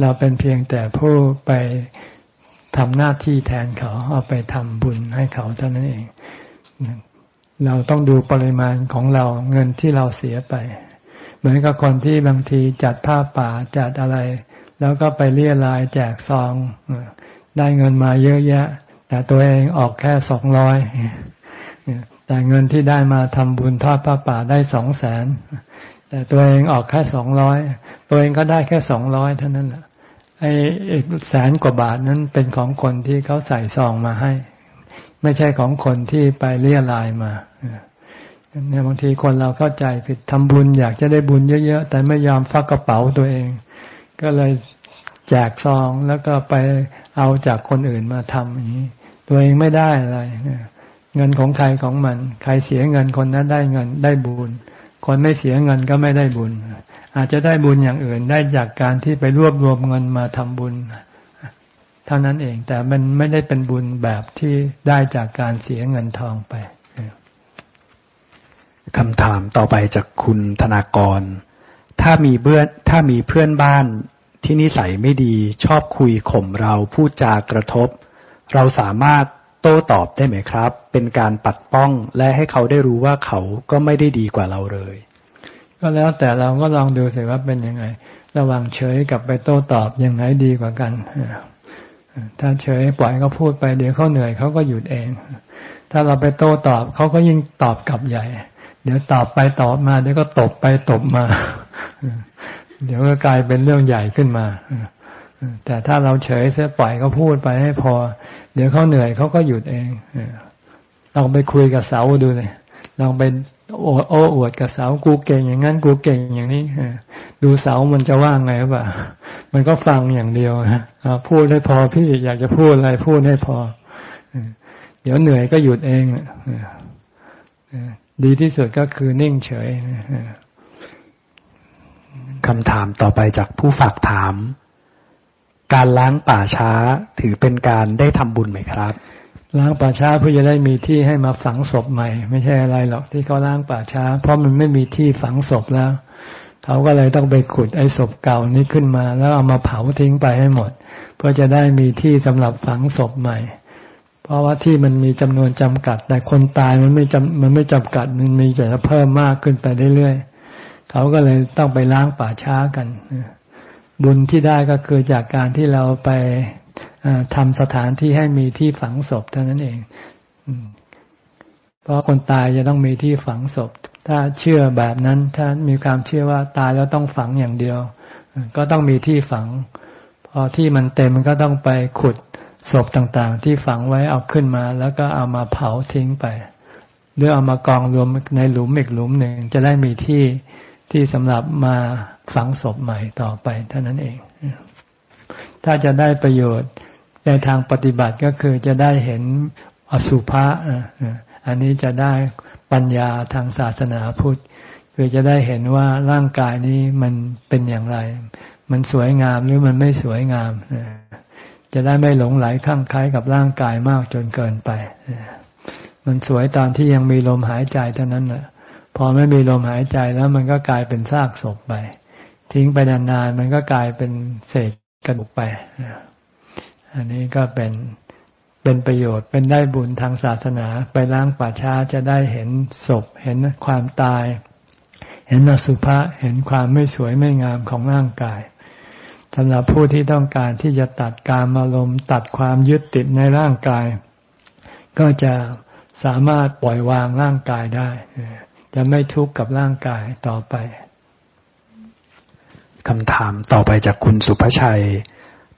เราเป็นเพียงแต่ผู้ไปทำหน้าที่แทนเขาเอาไปทำบุญให้เขาเท่านั้นเอง เราต้องดูปริมาณของเราเงินที่เราเสียไป เหมือนกับคนที่บางทีจัดผ้าป่าจัดอะไร แล้วก็ไปเรียรายแจกซอง ได้เงินมาเยอะแยะ แต่ตัวเองออกแค่สองร้อยแต่เงินที่ได้มาทำบุญทอดผ้าป่าได้สองแสน แต่ตัวเองออกแค่สองร้อยตัวเองก็ได้แค่สองร้อยเท่านั้นแหละไอ้แสนกว่าบาทนั้นเป็นของคนที่เขาใส่ซองมาให้ ไม่ใช่ของคนที่ไปเรียลายมาเนี่ยบางทีคนเราเข้าใจผิดทำบุญอยากจะได้บุญเยอะๆ แต่ไม่ยอมฟักกระเป๋าตัวเอง ก็เลยแจกซองแล้วก็ไปเอาจากคนอื่นมาทำอย่างนี้ตัวเองไม่ได้อะไรเงินของใครของมัน ใครเสียเงินคนนั้นได้เงินได้บุญ คนไม่เสียเงินก็ไม่ได้บุญ อาจจะได้บุญอย่างอื่นได้จากการที่ไปรวบรวมเงินมาทำบุญ เท่านั้นเองแต่มันไม่ได้เป็นบุญแบบที่ได้จากการเสียเงินทองไปคำถามต่อไปจากคุณธนากร ถ้ามีเพื่อนถ้ามีเพื่อนบ้านที่นิสัยไม่ดีชอบคุยข่มเราพูดจากระทบ เราสามารถ ต้ตอบได้ไหมครับ เป็นการปัดป้องและให้เขาได้รู้ว่าเขาก็ไม่ได้ดีกว่าเราเลย ก็แล้วแต่เราก็ลองดูสิว่าเป็นยังไง ระหว่างเฉยกับไปโต้ตอบยังไงดีกว่ากันถ้าเฉยปล่อยเขาพูดไปเดี๋ยวเขาเหนื่อยเขาก็หยุดเอง ถ้าเราไปโต้ตอบเขาก็ยิ่งตอบกลับใหญ่ เดี๋ยวตอบไปตอบมาเดี๋ยวก็ตบไปตบมา เดี๋ยวก็กลายเป็นเรื่องใหญ่ขึ้นมาแต่ถ้าเราเฉยเสียปล่อยเขาพูดไปให้พอ เดี๋ยวเขาเหนื่อยเขาก็หยุดเองลองไปคุยกับเสาดูเลยลองไปโอ้อวดกับเสากูเก่งอย่างนั้นกูเก่งอย่างนี้ดูเสามันจะว่างไงป่ะมันก็ฟังอย่างเดียวนะพูดให้พอพี่อยากจะพูดอะไรพูดให้พอ เดี๋ยวเหนื่อยก็หยุดเองดีที่สุดก็คือนิ่งเฉยคำถามต่อไปจากผู้ฝากถาม การล้างป่าช้าถือเป็นการได้ทำบุญไหมครับ ล้างป่าช้าเพื่อจะได้มีที่ให้มาฝังศพใหม่ ไม่ใช่อะไรหรอกที่เขาล้างป่าช้า เพราะมันไม่มีที่ฝังศพแล้ว เขาก็เลยต้องไปขุดไอ้ศพเก่านี้ขึ้นมา แล้วเอามาเผาทิ้งไปให้หมด เพื่อจะได้มีที่สำหรับฝังศพใหม่ เพราะว่าที่มันมีจำนวนจำกัด แต่คนตายมันไม่จำมันไม่จำกัดมันมีแต่เพิ่มมากขึ้นไปเรื่อยๆเขาก็เลยต้องไปล้างป่าช้ากัน บุญที่ได้ก็คือจากการที่เราไปทำสถานที่ให้มีที่ฝังศพเท่านั้นเอง เพราะคนตายจะต้องมีที่ฝังศพ ถ้าเชื่อแบบนั้น ถ้ามีความเชื่อว่าตายแล้วต้องฝังอย่างเดียว ก็ต้องมีที่ฝัง พอที่มันเต็มมันก็ต้องไปขุดศพต่างๆ ที่ฝังไว้เอาขึ้นมา แล้วก็เอามาเผาทิ้งไป หรือเอามากองรวมในหลุมอีกหลุมหนึ่งจะได้มีที่ที่สำหรับมา ฝังศพใหม่ต่อไปเท่านั้นเอง ถ้าจะได้ประโยชน์ในทางปฏิบัติก็คือจะได้เห็นอสุภะอันนี้จะได้ปัญญาทางศาสนาพุทธคือจะได้เห็นว่าร่างกายนี้มันเป็นอย่างไร มันสวยงามหรือมันไม่สวยงาม จะได้ไม่หลงไหลข้างคล้ายกับร่างกายมากจนเกินไป มันสวยตอนที่ยังมีลมหายใจเท่านั้นแหละพอไม่มีลมหายใจแล้วมันก็กลายเป็นซากศพไป ทิ้งไปนานๆมันก็กลายเป็นเศษกระดูกไป อันนี้ก็เป็นเป็นประโยชน์เป็นได้บุญทางศาสนา ไปล้างป่าช้าจะได้เห็นศพ เห็นความตาย เห็นอสุภะเห็นความไม่สวยไม่งามของร่างกายสำหรับผู้ที่ต้องการที่จะตัดการอารมณ์ตัดความยึดติดในร่างกาย ก็จะสามารถปล่อยวางร่างกายได้ จะไม่ทุกข์กับร่างกายต่อไป คำถามต่อไปจากคุณสุภชัย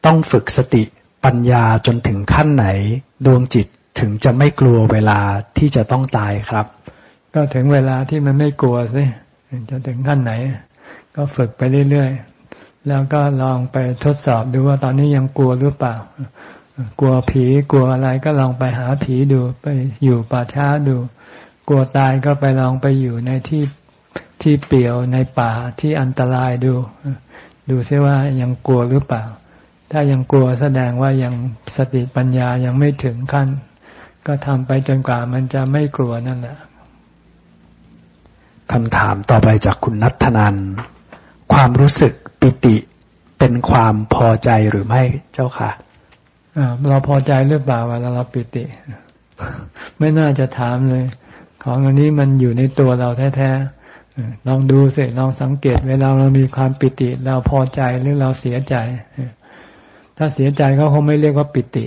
ต้องฝึกสติปัญญาจนถึงขั้นไหน ดวงจิตถึงจะไม่กลัวเวลาที่จะต้องตายครับ ก็ถึงเวลาที่มันไม่กลัวสิจะถึงขั้นไหน ก็ฝึกไปเรื่อยๆ แล้วก็ลองไปทดสอบดูว่าตอนนี้ยังกลัวหรือเปล่า กลัวผีกลัวอะไรก็ลองไปหาผีดูไปอยู่ป่าช้าดู กลัวตายก็ไปลองไปอยู่ในที่ ที่เปี่ยวในป่าที่อันตรายดู ดูซิว่ายังกลัวหรือเปล่า ถ้ายังกลัวแสดงว่ายังสติปัญญายังไม่ถึงขั้น ก็ทำไปจนกว่ามันจะไม่กลัวนั่นแหละคำถามต่อไปจากคุณนัทนัน ความรู้สึกปิติเป็นความพอใจหรือไม่เจ้าค่ะเราพอใจหรือเปล่าเวลาเราปิติ ไม่น่าจะถามเลย ของอันนี้มันอยู่ในตัวเราแท้ๆ ลองดูสิลองสังเกต เวลาเรามีความปิติ เราพอใจหรือเราเสียใจ ถ้าเสียใจเขาคงไม่เรียกว่าปิติ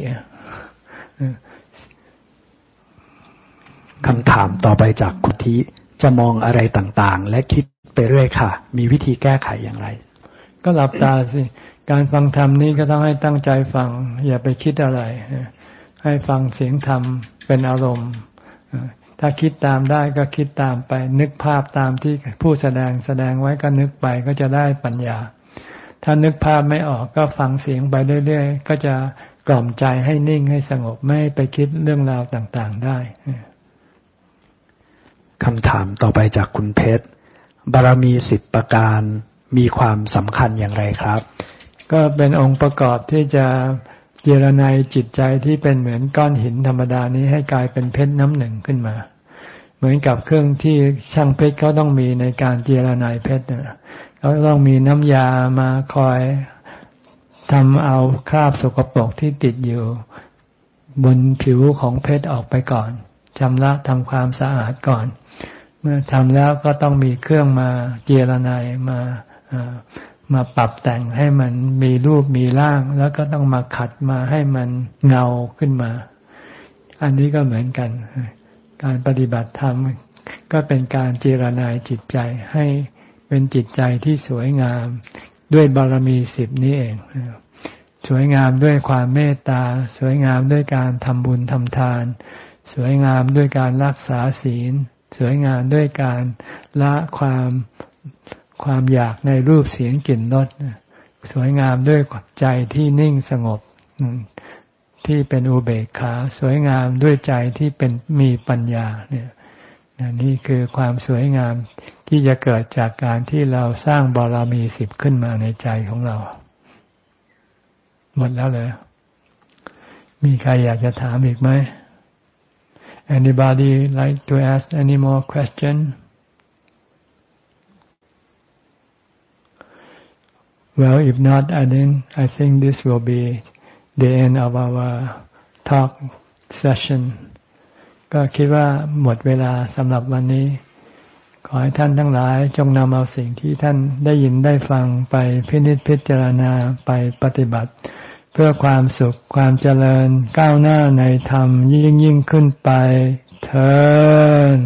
คำถามต่อไปจากคุณทิจะมองอะไรต่างๆ และคิดไปเรื่อยค่ะ มีวิธีแก้ไขอย่างไร ก็หลับตาสิ การฟังธรรมนี้ก็ต้องให้ตั้งใจฟัง อย่าไปคิดอะไร ให้ฟังเสียงธรรมเป็นอารมณ์ ถ้าคิดตามได้ก็คิดตามไป นึกภาพตามที่ผู้แสดงแสดงไว้ก็นึกไปก็จะได้ปัญญา ถ้านึกภาพไม่ออกก็ฟังเสียงไปเรื่อยๆ ก็จะกล่อมใจให้นิ่งให้สงบไม่ไปคิดเรื่องราวต่างๆได้คำถามต่อไปจากคุณเพชร บารมีสิบประการมีความสำคัญอย่างไรครับ ก็เป็นองค์ประกอบที่จะเจรนายจิตใจที่เป็นเหมือนก้อนหินธรรมดานี้ให้กลายเป็นเพชรน้ำหนึ่งขึ้นมา เหมือนกับเครื่องที่ช่างเพชรเขาต้องมีในการเจรนายเพชรเขาต้องมีน้ำยามาคอยทำเอาคราบสกปรกที่ติดอยู่บนผิวของเพชรออกไปก่อนชำระทำความสะอาดก่อน เมื่อทำแล้วก็ต้องมีเครื่องมาเจรนายมามาปรับแต่งให้มันมีรูปมีร่าง แล้วก็ต้องมาขัดมาให้มันเงาขึ้นมา อันนี้ก็เหมือนกัน การปฏิบัติธรรมก็เป็นการเจรนายจิตใจให้เป็นจิตใจที่สวยงามด้วยบารมีสิบนี้เอง สวยงามด้วยความเมตตา สวยงามด้วยการทำบุญทำทาน สวยงามด้วยการรักษาศีล สวยงามด้วยการละความความอยากในรูปเสียงกลิ่นรสสวยงามด้วยใจที่นิ่งสงบ ที่เป็นอุเบกขา สวยงามด้วยใจที่เป็นมีปัญญาเนี่ยนี่คือความสวยงามที่จะเกิดจากการที่เราสร้างบารมีสิบขึ้นมาในใจของเรา หมดแล้วเลยมีใครอยากจะถามอีกไหม Anybody like to ask any more question? Well, if not, I think I think this will be the end of our talk session ก็คิดว่าหมดเวลาสำหรับวันนี้ ขอให้ท่านทั้งหลายจงนำเอาสิ่งที่ท่านได้ยินได้ฟังไปพินิจพิจารณาไปปฏิบัติ เพื่อความสุขความเจริญก้าวหน้าในธรรมยิ่งยิ่งขึ้นไปเถิด